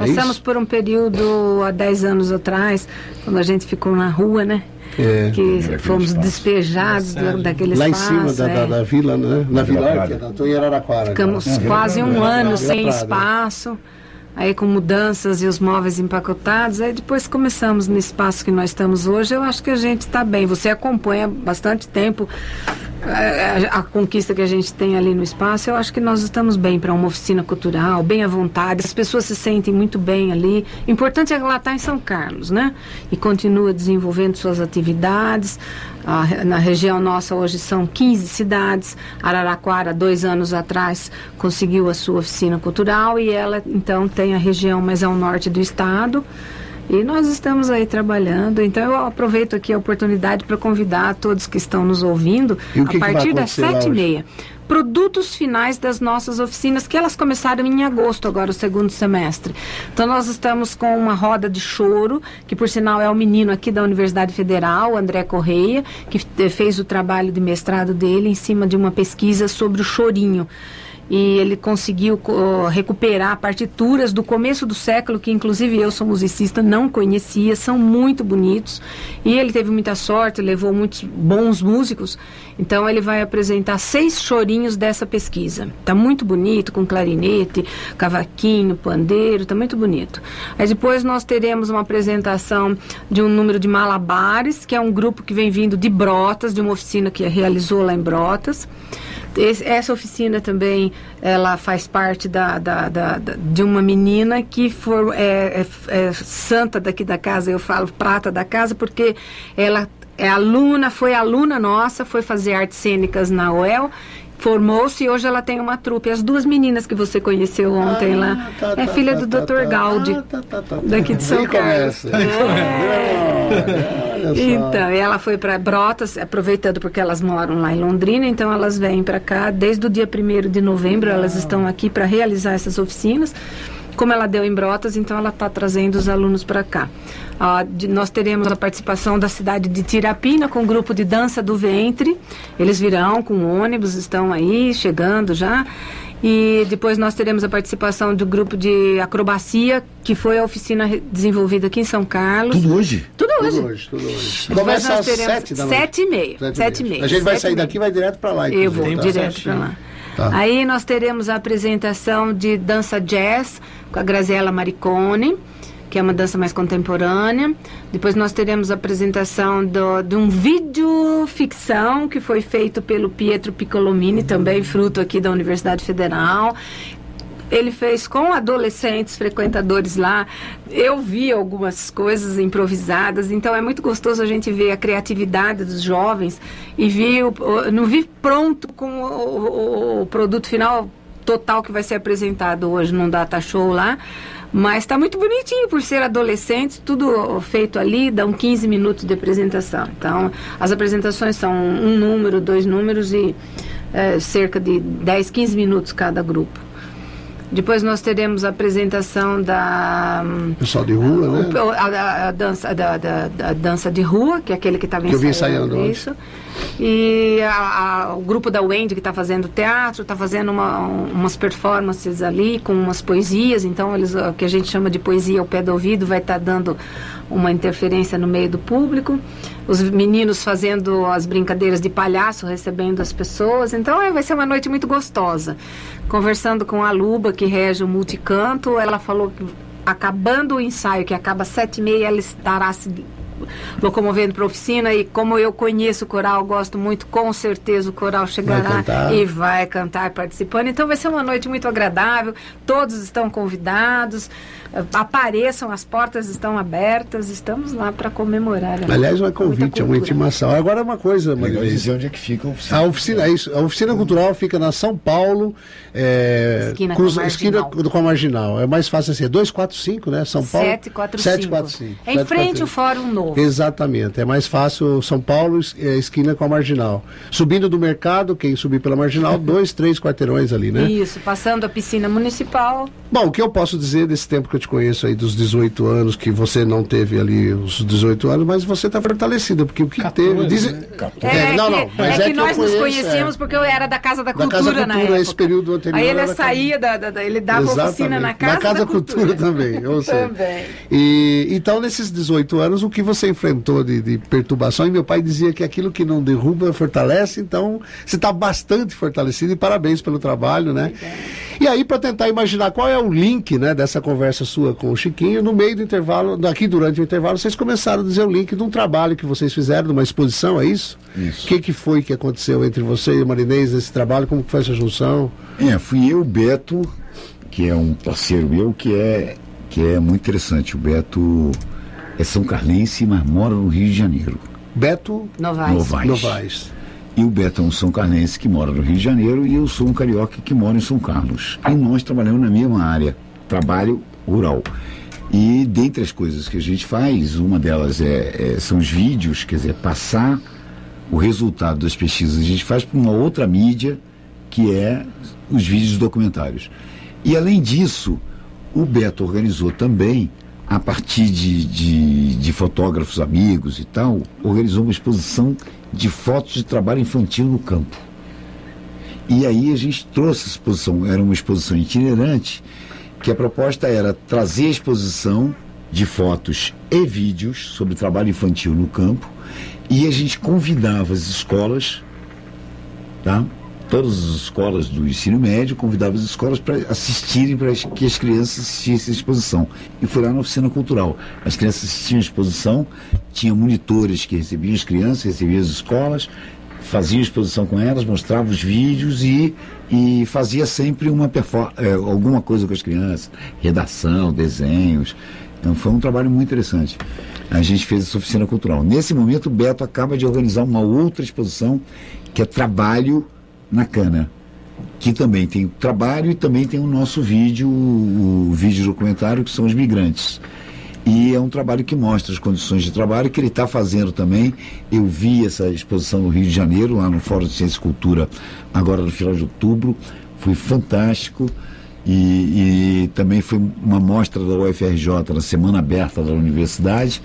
É Passamos isso? por um período há 10 anos atrás, quando a gente ficou na rua, né? É. Que fomos espaço. despejados da, daquele Lá em espaço. cima da, da, é. da vila, né? Na Vila. Arquia, estou em Araraquara. Ficamos agora. quase um ano sem espaço, aí com mudanças e os móveis empacotados. Aí depois começamos no espaço que nós estamos hoje. Eu acho que a gente está bem. Você acompanha bastante tempo eh, a, a conquista que a gente tem ali no espaço. Eu acho que nós estamos bem para uma oficina cultural, bem à vontade. As pessoas se sentem muito bem ali. O importante é que ela está em São Carlos, né? E continua desenvolvendo suas atividades. A- na região nossa hoje são 15 cidades. Araraquara, dois anos atrás, conseguiu a sua oficina cultural e ela então tem a região mais ao norte do estado. E nós estamos aí trabalhando. Então eu aproveito aqui a oportunidade para convidar todos que estão nos ouvindo a partir das sete e meia. Produtos finais das nossas oficinas, que elas começaram em agosto, agora o segundo semestre. Então, nós estamos com uma roda de choro, que por sinal é o menino aqui da Universidade Federal, André Correia, que f- fez o trabalho de mestrado dele em cima de uma pesquisa sobre o chorinho e ele conseguiu co- recuperar partituras do começo do século, que inclusive eu sou musicista, não conhecia, são muito bonitos. E ele teve muita sorte, levou muitos bons músicos. Então ele vai apresentar seis chorinhos dessa pesquisa. Tá muito bonito, com clarinete, cavaquinho, pandeiro, tá muito bonito. Aí depois nós teremos uma apresentação de um número de malabares, que é um grupo que vem vindo de Brotas, de uma oficina que realizou lá em Brotas. Essa oficina também ela faz parte da, da- da- da- de uma menina que for, é, é- é santa daqui da casa, eu falo prata da casa, porque ela é aluna, foi aluna nossa, foi fazer artes cênicas na UEL, formou-se e hoje ela tem uma trupe. As duas meninas que você conheceu ontem lá, Ah, tá, é tá, filha tá, do tá, Dr. tá. Gaudi. Ah, tá, daqui de São Carlos. É. Então, ela foi para Brotas, aproveitando porque elas moram lá em Londrina, então elas vêm para cá desde o dia 1 de novembro, elas estão aqui para realizar essas oficinas. Como ela deu em Brotas, então ela está trazendo os alunos para cá. Ah, de- nós teremos a participação da cidade de Tirapina com o grupo de dança do ventre. Eles virão com ônibus, estão aí chegando já. E depois nós teremos a participação do grupo de acrobacia, que foi a oficina desenvolvida aqui em São Carlos. Tudo hoje? Tudo hoje. Tudo hoje, tudo hoje. Começa às sete da noite. sete e meia. Sete e meia. A gente vai Sete sair daqui e vai direto para lá. Eu vou tá? direto para lá. Tá. Aí nós teremos a apresentação de dança jazz com a Graziella Maricone. que é uma dança mais contemporânea. Depois nós teremos a apresentação do, de um vídeo ficção que foi feito pelo Pietro Piccolomini, também fruto aqui da Universidade Federal ele fez com adolescentes frequentadores lá. Eu vi algumas coisas improvisadas, então é muito gostoso a gente ver a criatividade dos jovens e o, não vi pronto com o, o, o produto final total que vai ser apresentado hoje num data show lá. Mas está muito bonitinho por ser adolescentes, tudo feito ali, dão 15 minutos de apresentação. Então, as apresentações são um número, dois números e é, cerca de 10, 15 minutos cada grupo. Depois nós teremos a apresentação da. Pessoal de rua, né? o- a, a- a dança, da, da- da dança de rua, que é aquele que estava Que eu vi ensaiando. ensaiando Isso. E a- o grupo da Wendy, que está fazendo teatro, está fazendo uma- umas performances ali com umas poesias. Então, eles, o que a gente chama de poesia ao pé do ouvido vai estar dando uma interferência no meio do público. Os meninos fazendo as brincadeiras de palhaço, recebendo as pessoas. Então, é, vai ser uma noite muito gostosa. Conversando com a Luba, que rege o multicanto, ela falou que acabando o ensaio, que acaba às sete e meia, ela estará se locomovendo para a oficina e como eu conheço o coral, gosto muito, com certeza o coral chegará cantar. e vai cantar participando. Então vai ser uma noite muito agradável, todos estão convidados, apareçam, as portas estão abertas, estamos lá para comemorar. né? Aliás, é muita convite, é uma intimação. Agora uma coisa, Maria. dizer onde é que fica a oficina. A oficina, é isso. A oficina cultural fica na São Paulo, é, Esquina cruz- com a esquina Marginal. com a marginal. É mais fácil assim, é 245, né? São Paulo. 745. 745. É em frente ao 745. Fórum Novo. Exatamente. É mais fácil São Paulo, é, esquina com a marginal. Subindo do mercado, quem subir pela marginal, dois, três quarteirões ali, né? Isso, passando a piscina municipal. Bom, o que eu posso dizer desse tempo que eu te conheço aí, dos 18 anos, que você não teve ali os 18 anos, mas você está fortalecida, porque o que teve. Dizem, É, não, que, não, mas é é que que eu nós nos conheço, conhecíamos é. porque eu era da Casa da Da Cultura, Casa na Cultura, época. esse período anterior Aí ele saía, da, da- da- ele dava oficina na Casa, da Cultura. também, eu sei. Também. E, então, nesses 18 anos, o que você enfrentou de, de perturbação, e meu pai dizia que aquilo que não derruba fortalece, então você está bastante fortalecido e parabéns pelo trabalho, né? E aí, para tentar imaginar qual é o link né, dessa conversa sua com o Chiquinho, no meio do intervalo, daqui durante o intervalo, vocês começaram a dizer o link de um trabalho que vocês fizeram, de uma exposição, é isso? Isso. O que, que foi que aconteceu entre você e o Marinês nesse trabalho? Como que foi essa junção? É, fui eu, Beto, que é um parceiro meu, que é, que é muito interessante. O Beto é São Carlense, mas mora no Rio de Janeiro. Beto Novaes. Novaes. Novaes. E o Beto é um São Carlense que mora no Rio de Janeiro e eu sou um carioca que mora em São Carlos. E nós trabalhamos na mesma área, trabalho rural. E dentre as coisas que a gente faz, uma delas é, é- são os vídeos, quer dizer, passar o resultado das pesquisas a gente faz para uma outra mídia, que é os vídeos documentários. E além disso, o Beto organizou também, a partir de, de, de fotógrafos amigos e tal, organizou uma exposição de fotos de trabalho infantil no campo. E aí a gente trouxe a exposição, era uma exposição itinerante, que a proposta era trazer a exposição de fotos e vídeos sobre trabalho infantil no campo, e a gente convidava as escolas, tá? Todas as escolas do ensino médio convidava as escolas para assistirem, para que as crianças assistissem a exposição. E foi lá na oficina cultural. As crianças assistiam a exposição, tinha monitores que recebiam as crianças, recebiam as escolas, faziam exposição com elas, mostrava os vídeos e, e fazia sempre uma eh, alguma coisa com as crianças, redação, desenhos. Então foi um trabalho muito interessante. A gente fez essa oficina cultural. Nesse momento, o Beto acaba de organizar uma outra exposição que é trabalho na cana, que também tem o trabalho e também tem o nosso vídeo, o vídeo documentário, que são os migrantes. E é um trabalho que mostra as condições de trabalho que ele está fazendo também. Eu vi essa exposição no Rio de Janeiro, lá no Fórum de Ciência e Cultura, agora no final de outubro. Foi fantástico. E, e também foi uma mostra da UFRJ na Semana Aberta da Universidade.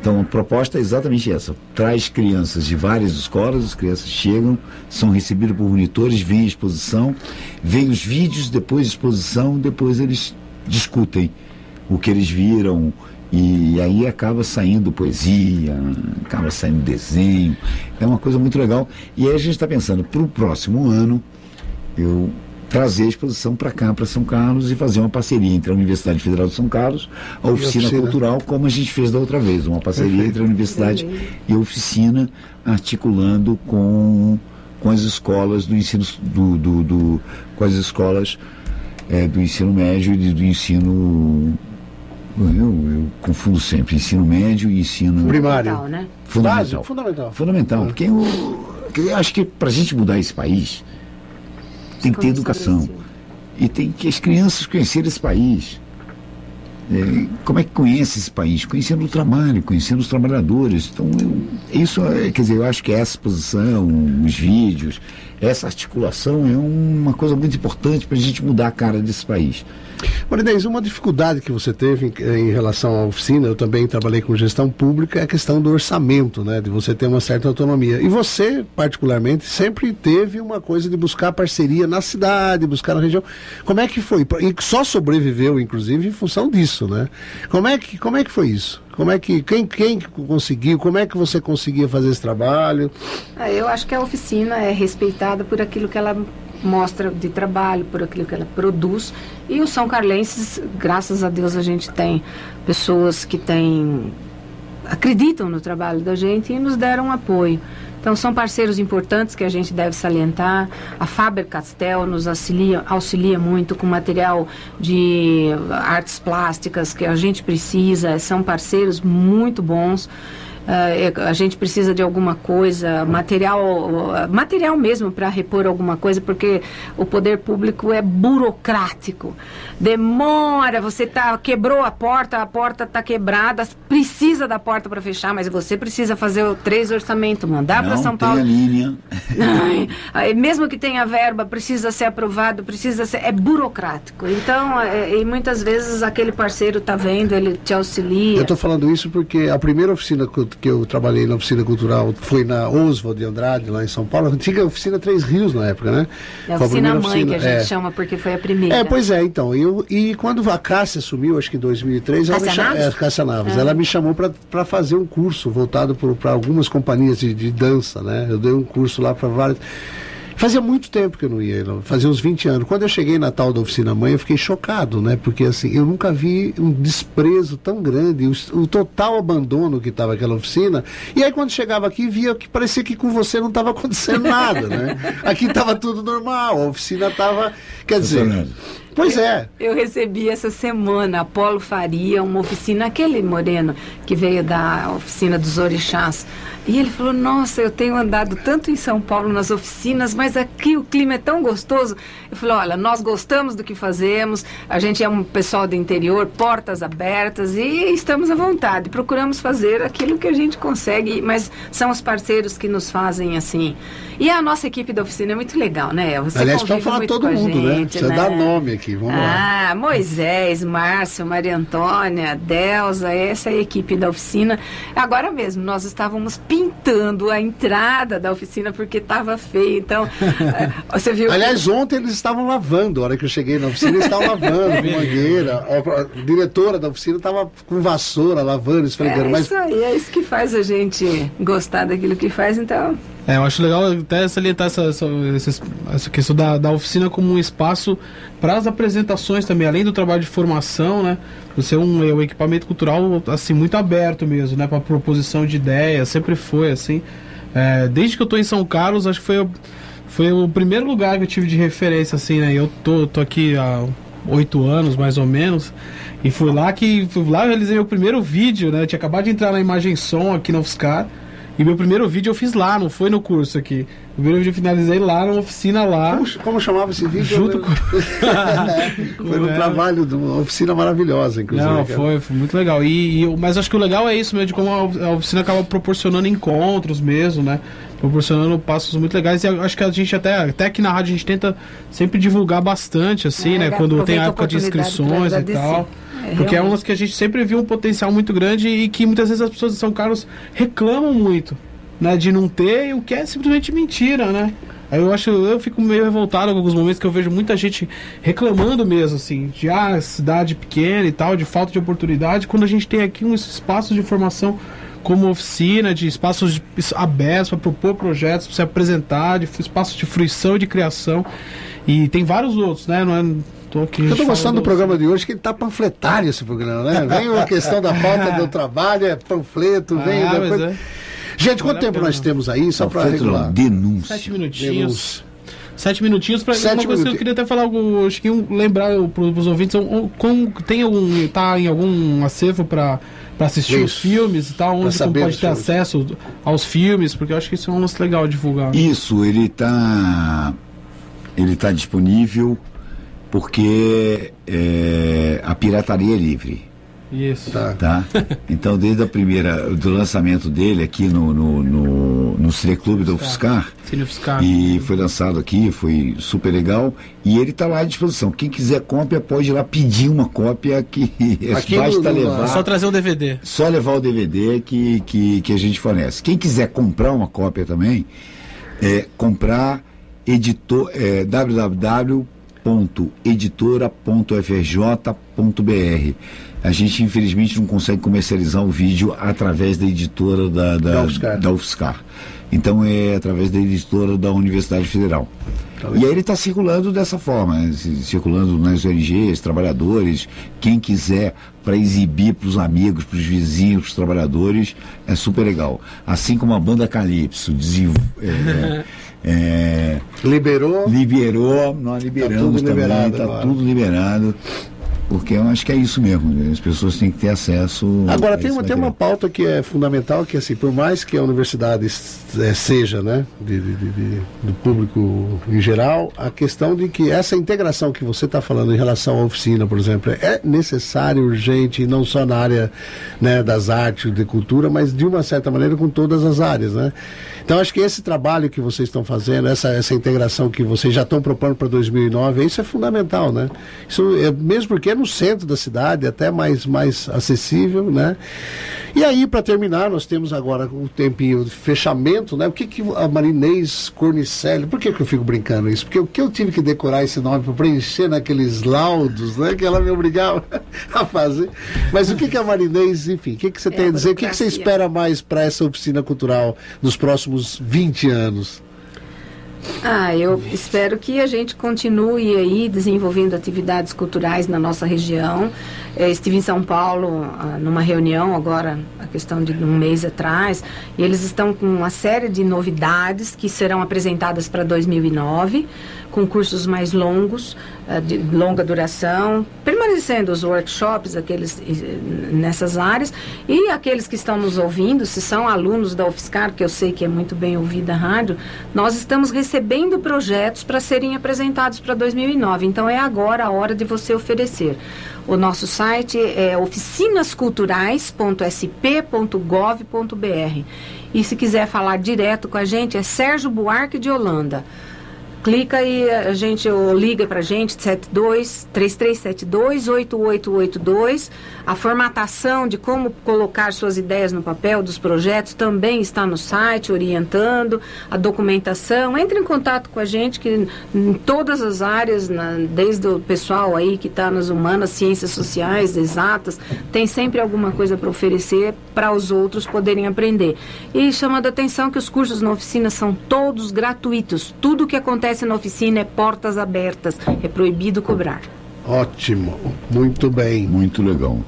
Então a proposta é exatamente essa: traz crianças de várias escolas, as crianças chegam, são recebidas por monitores, vêm a exposição, vêm os vídeos, depois a exposição, depois eles discutem o que eles viram e aí acaba saindo poesia, acaba saindo desenho, é uma coisa muito legal. E aí a gente está pensando para o próximo ano, eu trazer a exposição para cá, para São Carlos, e fazer uma parceria entre a Universidade Federal de São Carlos, a oficina, oficina. cultural, como a gente fez da outra vez, uma parceria entre a universidade e a oficina, articulando com, com as escolas do ensino do, do, do- com as escolas eh, do ensino médio e do ensino eu, eu confundo sempre ensino médio e ensino Primário. Tal, né? fundamental. Fundamental. Fundamental, porque eu, eu acho que para a gente mudar esse país tem que ter educação e tem que as crianças conhecerem esse país. É, como é que conhece esse país? Conhecendo o trabalho, conhecendo os trabalhadores. Então, eu- isso, é, quer dizer, eu acho que essa exposição, os vídeos, essa articulação é uma coisa muito importante para a gente mudar a cara desse país. Marinês, uma dificuldade que você teve em, em relação à oficina, eu também trabalhei com gestão pública, é a questão do orçamento, né? De você ter uma certa autonomia. E você, particularmente, sempre teve uma coisa de buscar parceria na cidade, buscar na região. Como é que foi? E só sobreviveu, inclusive, em função disso, né? Como é que, como é que foi isso? Como é que, quem, quem conseguiu? Como é que você conseguia fazer esse trabalho? Ah, Eu acho que a oficina é respeitada por aquilo que ela mostra de trabalho, por aquilo que ela produz. E os São Carlenses, graças a Deus, a gente tem pessoas que têm acreditam no trabalho da gente e nos deram apoio. Então são parceiros importantes que a gente deve salientar. A Faber Castell nos auxilia, auxilia muito com material de artes plásticas que a gente precisa. São parceiros muito bons. Eh, a gente precisa de alguma coisa, material, material mesmo para repor alguma coisa, porque o poder público é burocrático. Demora, você tá quebrou a porta, a porta está quebrada, precisa da porta para fechar, mas você precisa fazer o três orçamento, mandar para Não São tem Paulo. a linha. Ai, mesmo que tenha verba, precisa ser aprovado, precisa ser. É burocrático. Então, é, e muitas vezes aquele parceiro está vendo, ele te auxilia. Eu estou falando isso porque a primeira oficina que eu, que eu trabalhei na oficina cultural foi na Oswald de Andrade, lá em São Paulo. A antiga oficina Três Rios na época, né? É a oficina primeira mãe que a gente é. chama, porque foi a primeira. É, pois é, então. Eu, e quando a Cássia assumiu, acho que em 2003, ela me Cássia Naves? é, Cássia Naves, Ah. ela me chamou para fazer um curso voltado para algumas companhias de, de dança, né? Eu dei um curso lá para várias. Fazia muito tempo que eu não ia, fazia uns 20 anos. Quando eu cheguei na tal da oficina mãe, eu fiquei chocado, né? Porque assim, eu nunca vi um desprezo tão grande, o, o total abandono que estava aquela oficina. E aí quando chegava aqui, via que parecia que com você não estava acontecendo nada, né? Aqui estava tudo normal, a oficina estava, quer dizer, Funcionando. pois é. Eu recebi essa semana Apolo Faria, uma oficina, aquele moreno que veio da oficina dos orixás. E ele falou: Nossa, eu tenho andado tanto em São Paulo nas oficinas, mas aqui o clima é tão gostoso. Eu falei: Olha, nós gostamos do que fazemos, a gente é um pessoal do interior, portas abertas e estamos à vontade. Procuramos fazer aquilo que a gente consegue, mas são os parceiros que nos fazem assim. E a nossa equipe da oficina é muito legal, né? Você Aliás, pode falar muito todo mundo, né? gente, Precisa dar nome aqui, vamos lá. ah, Moisés, Márcio, Maria Antônia, Delza, essa é a equipe da oficina. Agora mesmo, nós estávamos pintando a entrada da oficina porque estava feio. Então, eh, você viu. Aliás, ontem eles estavam lavando. A hora que eu cheguei na oficina, eles estavam lavando com mangueira. A, a diretora da oficina estava com vassoura, lavando, esfregando. é mas isso aí, é isso que faz a gente gostar daquilo que faz. Então, É, eu acho legal até salientar essa, essa, essa- questão da, da oficina como um espaço para as apresentações também, além do trabalho de formação, né? Você é um, é um equipamento cultural assim muito aberto mesmo, né? Para proposição de ideias, sempre foi assim. É, desde que eu tô em São Carlos, acho que foi, foi o primeiro lugar que eu tive de referência, assim, né? Eu tô, tô aqui há oito anos, mais ou menos. E fui lá que. Fui lá eu realizei meu primeiro vídeo, né? Eu tinha acabado de entrar na imagem som aqui na UFSCar. E meu primeiro vídeo eu fiz lá, não foi no curso aqui. O primeiro vídeo eu finalizei lá numa oficina lá. como, como chamava esse vídeo? Junto lembro. Foi um trabalho de uma oficina maravilhosa, inclusive. Não, foi, foi muito legal. E, e mas acho que o legal é isso mesmo, de como a of- a oficina acaba proporcionando encontros mesmo, né? Proporcionando passos muito legais. E eu acho que a gente até, até aqui na rádio a gente tenta sempre divulgar bastante, assim, É, né? Quando tem a época de inscrições e tal. É, Porque é realmente. umas que a gente sempre viu um potencial muito grande e que muitas vezes as pessoas de São Carlos reclamam muito, né? De não ter, o que é simplesmente mentira, né? Aí eu acho, eu fico meio revoltado em alguns momentos que eu vejo muita gente reclamando mesmo, assim, de ah, cidade pequena e tal, de falta de oportunidade, quando a gente tem aqui um espaço de formação como oficina, de espaços abertos para propor projetos, para se apresentar, de espaços de fruição e de criação. E tem vários outros, né? Não é, tô aqui Eu tô gostando do da programa de hoje, que ele tá panfletário esse programa, né? Vem a questão da pauta do trabalho, é panfleto, vem Ah, coisa. é. Gente, quanto tempo nós temos aí, só para regular? denúncia. Sete minutinhos. Denúncia. Sete minutinhos para uma coisa que eu queria até falar, algo, acho que um- lembrar para os ouvintes, um, um, com, tem algum, tá em algum acervo para assistir os Isso. filmes e tal, onde pode ter filmes. acesso aos filmes, porque eu acho que isso é um lance legal divulgar. Isso, ele está ele tá disponível porque é, a pirataria é livre. Isso. Tá. tá? Então, desde a primeira, do lançamento dele aqui no, no, no, no Cine Clube do Fiscal. e foi lançado aqui, foi super legal, e ele está lá à disposição. Quem quiser cópia, pode ir lá pedir uma cópia que Aqui basta no- levar. É só trazer o DVD. Só levar o DVD que, que, que a gente fornece. Quem quiser comprar uma cópia também, é comprar editor, é, www.editora.frj.br. A gente, infelizmente, não consegue comercializar o vídeo através da editora da, da, Da UFSCar. da UFSCar. Então, é através da editora da Universidade Federal. E aí ele está circulando dessa forma, né? ci- circulando nas ONGs, trabalhadores, quem quiser para exibir para os amigos, para os vizinhos, para os trabalhadores, é super legal. Assim como a banda Calypso é, é, Liberou. liberou, nós liberamos tudo também, está tudo liberado. Porque eu acho que é isso mesmo, né? as pessoas têm que ter acesso. Agora, tem uma, tem uma pauta que é fundamental, que assim, por mais que a universidade eh, seja, né, de, de- de- do público em geral, a questão de que essa integração que você está falando em relação à oficina, por exemplo, é necessária, urgente, não só na área né, das artes, de cultura, mas de uma certa maneira com todas as áreas, né? Então, acho que esse trabalho que vocês estão fazendo, essa, essa integração que vocês já estão propondo para 2009, isso é fundamental, né? Isso é, mesmo porque é no centro da cidade, até mais, mais acessível, né? E aí, para terminar, nós temos agora o tempinho de fechamento, né? O que, que a Marinês Cornicelli, por que, que eu fico brincando isso? Porque o que eu tive que decorar esse nome para preencher naqueles laudos, né? Que ela me obrigava a fazer. Mas o que, que a Marinês, enfim, o que, que você tem a dizer? O que, que você espera mais para essa oficina cultural nos próximos 20 anos? Ah, eu espero que a gente continue aí desenvolvendo atividades culturais na nossa região. Estive em São Paulo ah, numa reunião agora, a questão de um mês atrás, e eles estão com uma série de novidades que serão apresentadas para 2009, com cursos mais longos, ah, de longa duração, permanecendo os workshops aqueles nessas áreas e aqueles que estão nos ouvindo, se são alunos da UFSCar, que eu sei que é muito bem ouvida a rádio, nós estamos recebendo projetos para serem apresentados para 2009. Então é agora a hora de você oferecer. O nosso site é oficinasculturais.sp.gov.br. E se quiser falar direto com a gente, é Sérgio Buarque de Holanda. Clica e a gente ou liga pra gente 72 3372 8882. A formatação de como colocar suas ideias no papel dos projetos também está no site, orientando a documentação. Entre em contato com a gente que em todas as áreas, na- desde o pessoal aí que está nas humanas, ciências sociais, exatas, tem sempre alguma coisa para oferecer para os outros poderem aprender. E chamando a atenção que os cursos na oficina são todos gratuitos. Tudo que acontece na oficina é portas abertas. É proibido cobrar. Ótimo, muito bem. Muito legal.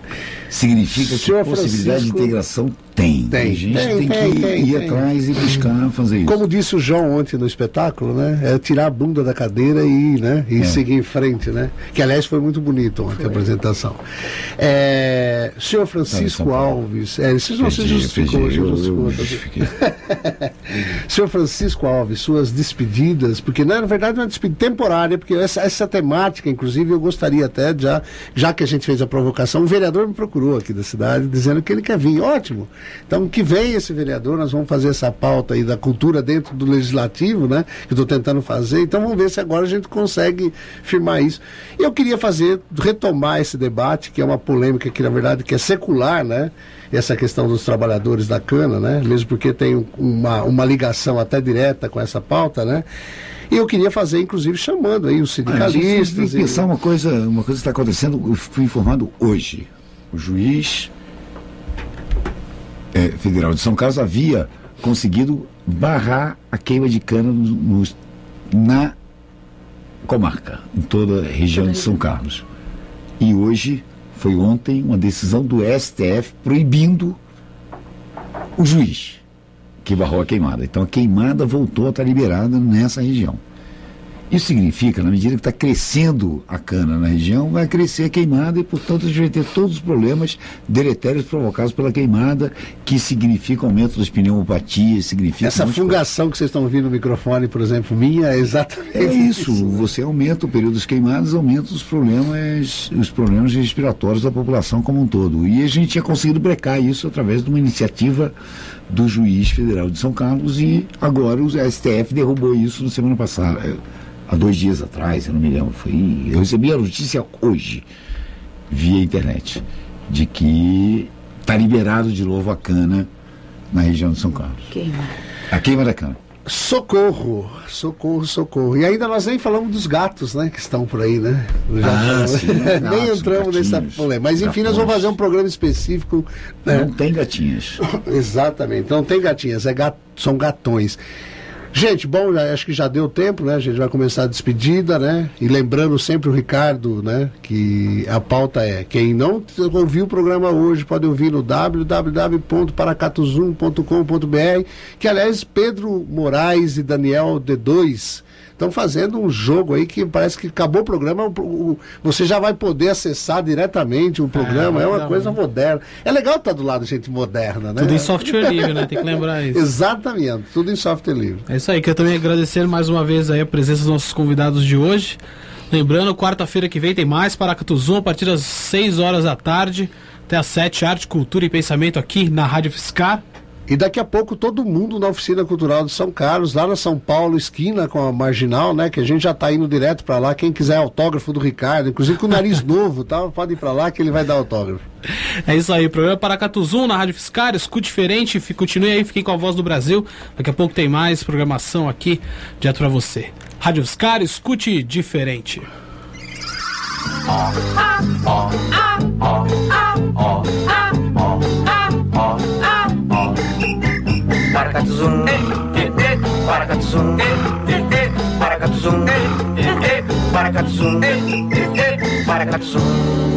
Significa que Senhor possibilidade Francisco- de integração tem. Tem, A gente tem, tem, tem, que tem, ir tem. atrás e buscar fazer isso. Como disse o João ontem no espetáculo, né? É tirar a bunda da cadeira e, ir, né? e É. seguir em frente, né? Que aliás foi muito bonito ontem a apresentação. É, senhor Tá, Francisco. Alves, é, você não se justificou, justifiquei. Senhor Francisco Alves, suas despedidas, porque na verdade é uma despedida temporária, porque essa, essa temática, inclusive, eu gostaria até, já, já que a gente fez a provocação, um vereador me procurou aqui da cidade dizendo que ele quer vir. Ótimo. Então que venha esse vereador, nós vamos fazer essa pauta aí da cultura dentro do legislativo, né? Que eu estou tentando fazer. Então vamos ver se agora a gente consegue firmar isso. E eu queria fazer, retomar esse debate, que é uma polêmica que, na verdade, que é secular, né? essa questão dos trabalhadores da cana, né? Mesmo porque tem uma, uma ligação até direta com essa pauta, né? E eu queria fazer, inclusive, chamando aí os Olha, a gente tem sindicalistas. e- pensar uma coisa, uma coisa que está acontecendo, eu fui informado hoje. O juiz eh, Federal de São Carlos havia conseguido barrar a queima de cana no- nos- na comarca, em toda a região de São Carlos. E hoje, foi ontem, uma decisão do STF proibindo o juiz que barrou a queimada. Então a queimada voltou a estar liberada nessa região. Isso significa, na medida que está crescendo a cana na região, vai crescer a queimada e, portanto, a gente vai ter todos os problemas deletérios provocados pela queimada, que significa aumento das pneumopatias, significa. Essa um de coisa. fungação que vocês estão ouvindo no microfone, por exemplo, minha, é exatamente É isso, você aumenta o período das queimadas, aumenta os problemas, os problemas respiratórios da população como um todo. E a gente tinha conseguido brecar isso através de uma iniciativa do juiz federal de São Carlos e agora o STF derrubou isso na semana passada, eh, há dois dias atrás, eu não me lembro. Foi, eu recebi a notícia hoje, via internet, de que está liberado de novo a cana na região de São Carlos. Queima. A queima da cana. Socorro, socorro, socorro. E ainda nós nem falamos dos gatos, né, que estão por aí, né? Ah, sim, nem gatos, entramos nessa polêmica. Mas enfim, nós vamos fazer um programa específico. né? Não tem gatinhas. Exatamente. Não tem gatinhas, é gat- são gatões. Gente, bom, já- acho que já deu tempo, né? A gente vai começar a despedida, né? E lembrando sempre o Ricardo, né? Que a pauta é: quem não ouviu o programa hoje pode ouvir no www.paracatuzum.com.br. Que aliás, Pedro Moraes e Daniel D2 estão fazendo um jogo aí que parece que acabou o programa, você já vai poder acessar diretamente o programa. É, uma legal, coisa moderna. É legal estar do lado de gente moderna, né? Tudo em software livre, né? Tem que lembrar isso. Exatamente, tudo em software livre. É isso aí, quero também agradecer mais uma vez aí a presença dos nossos convidados de hoje. Lembrando, quarta-feira que vem tem mais Paracatu Zoom a partir das 6 horas da tarde até às 7, Arte, Cultura e Pensamento aqui na Rádio Fiscar. E daqui a pouco todo mundo na Oficina Cultural de São Carlos, lá na São Paulo, esquina com a Marginal, né? Que a gente já tá indo direto para lá. Quem quiser autógrafo do Ricardo, inclusive com o nariz novo, tá? Pode ir para lá que ele vai dar autógrafo. É isso aí, programa Paracatu Zoom na Rádio Fiscar, escute diferente, continue aí, fiquem com a voz do Brasil. Daqui a pouco tem mais programação aqui direto pra você. Rádio Fiscar, escute diferente. Paracatuzum, eh, eh, eh, Paracatuzum, Paracatuzum, Paracatuzum, Paracatuzum, Paracatuzum.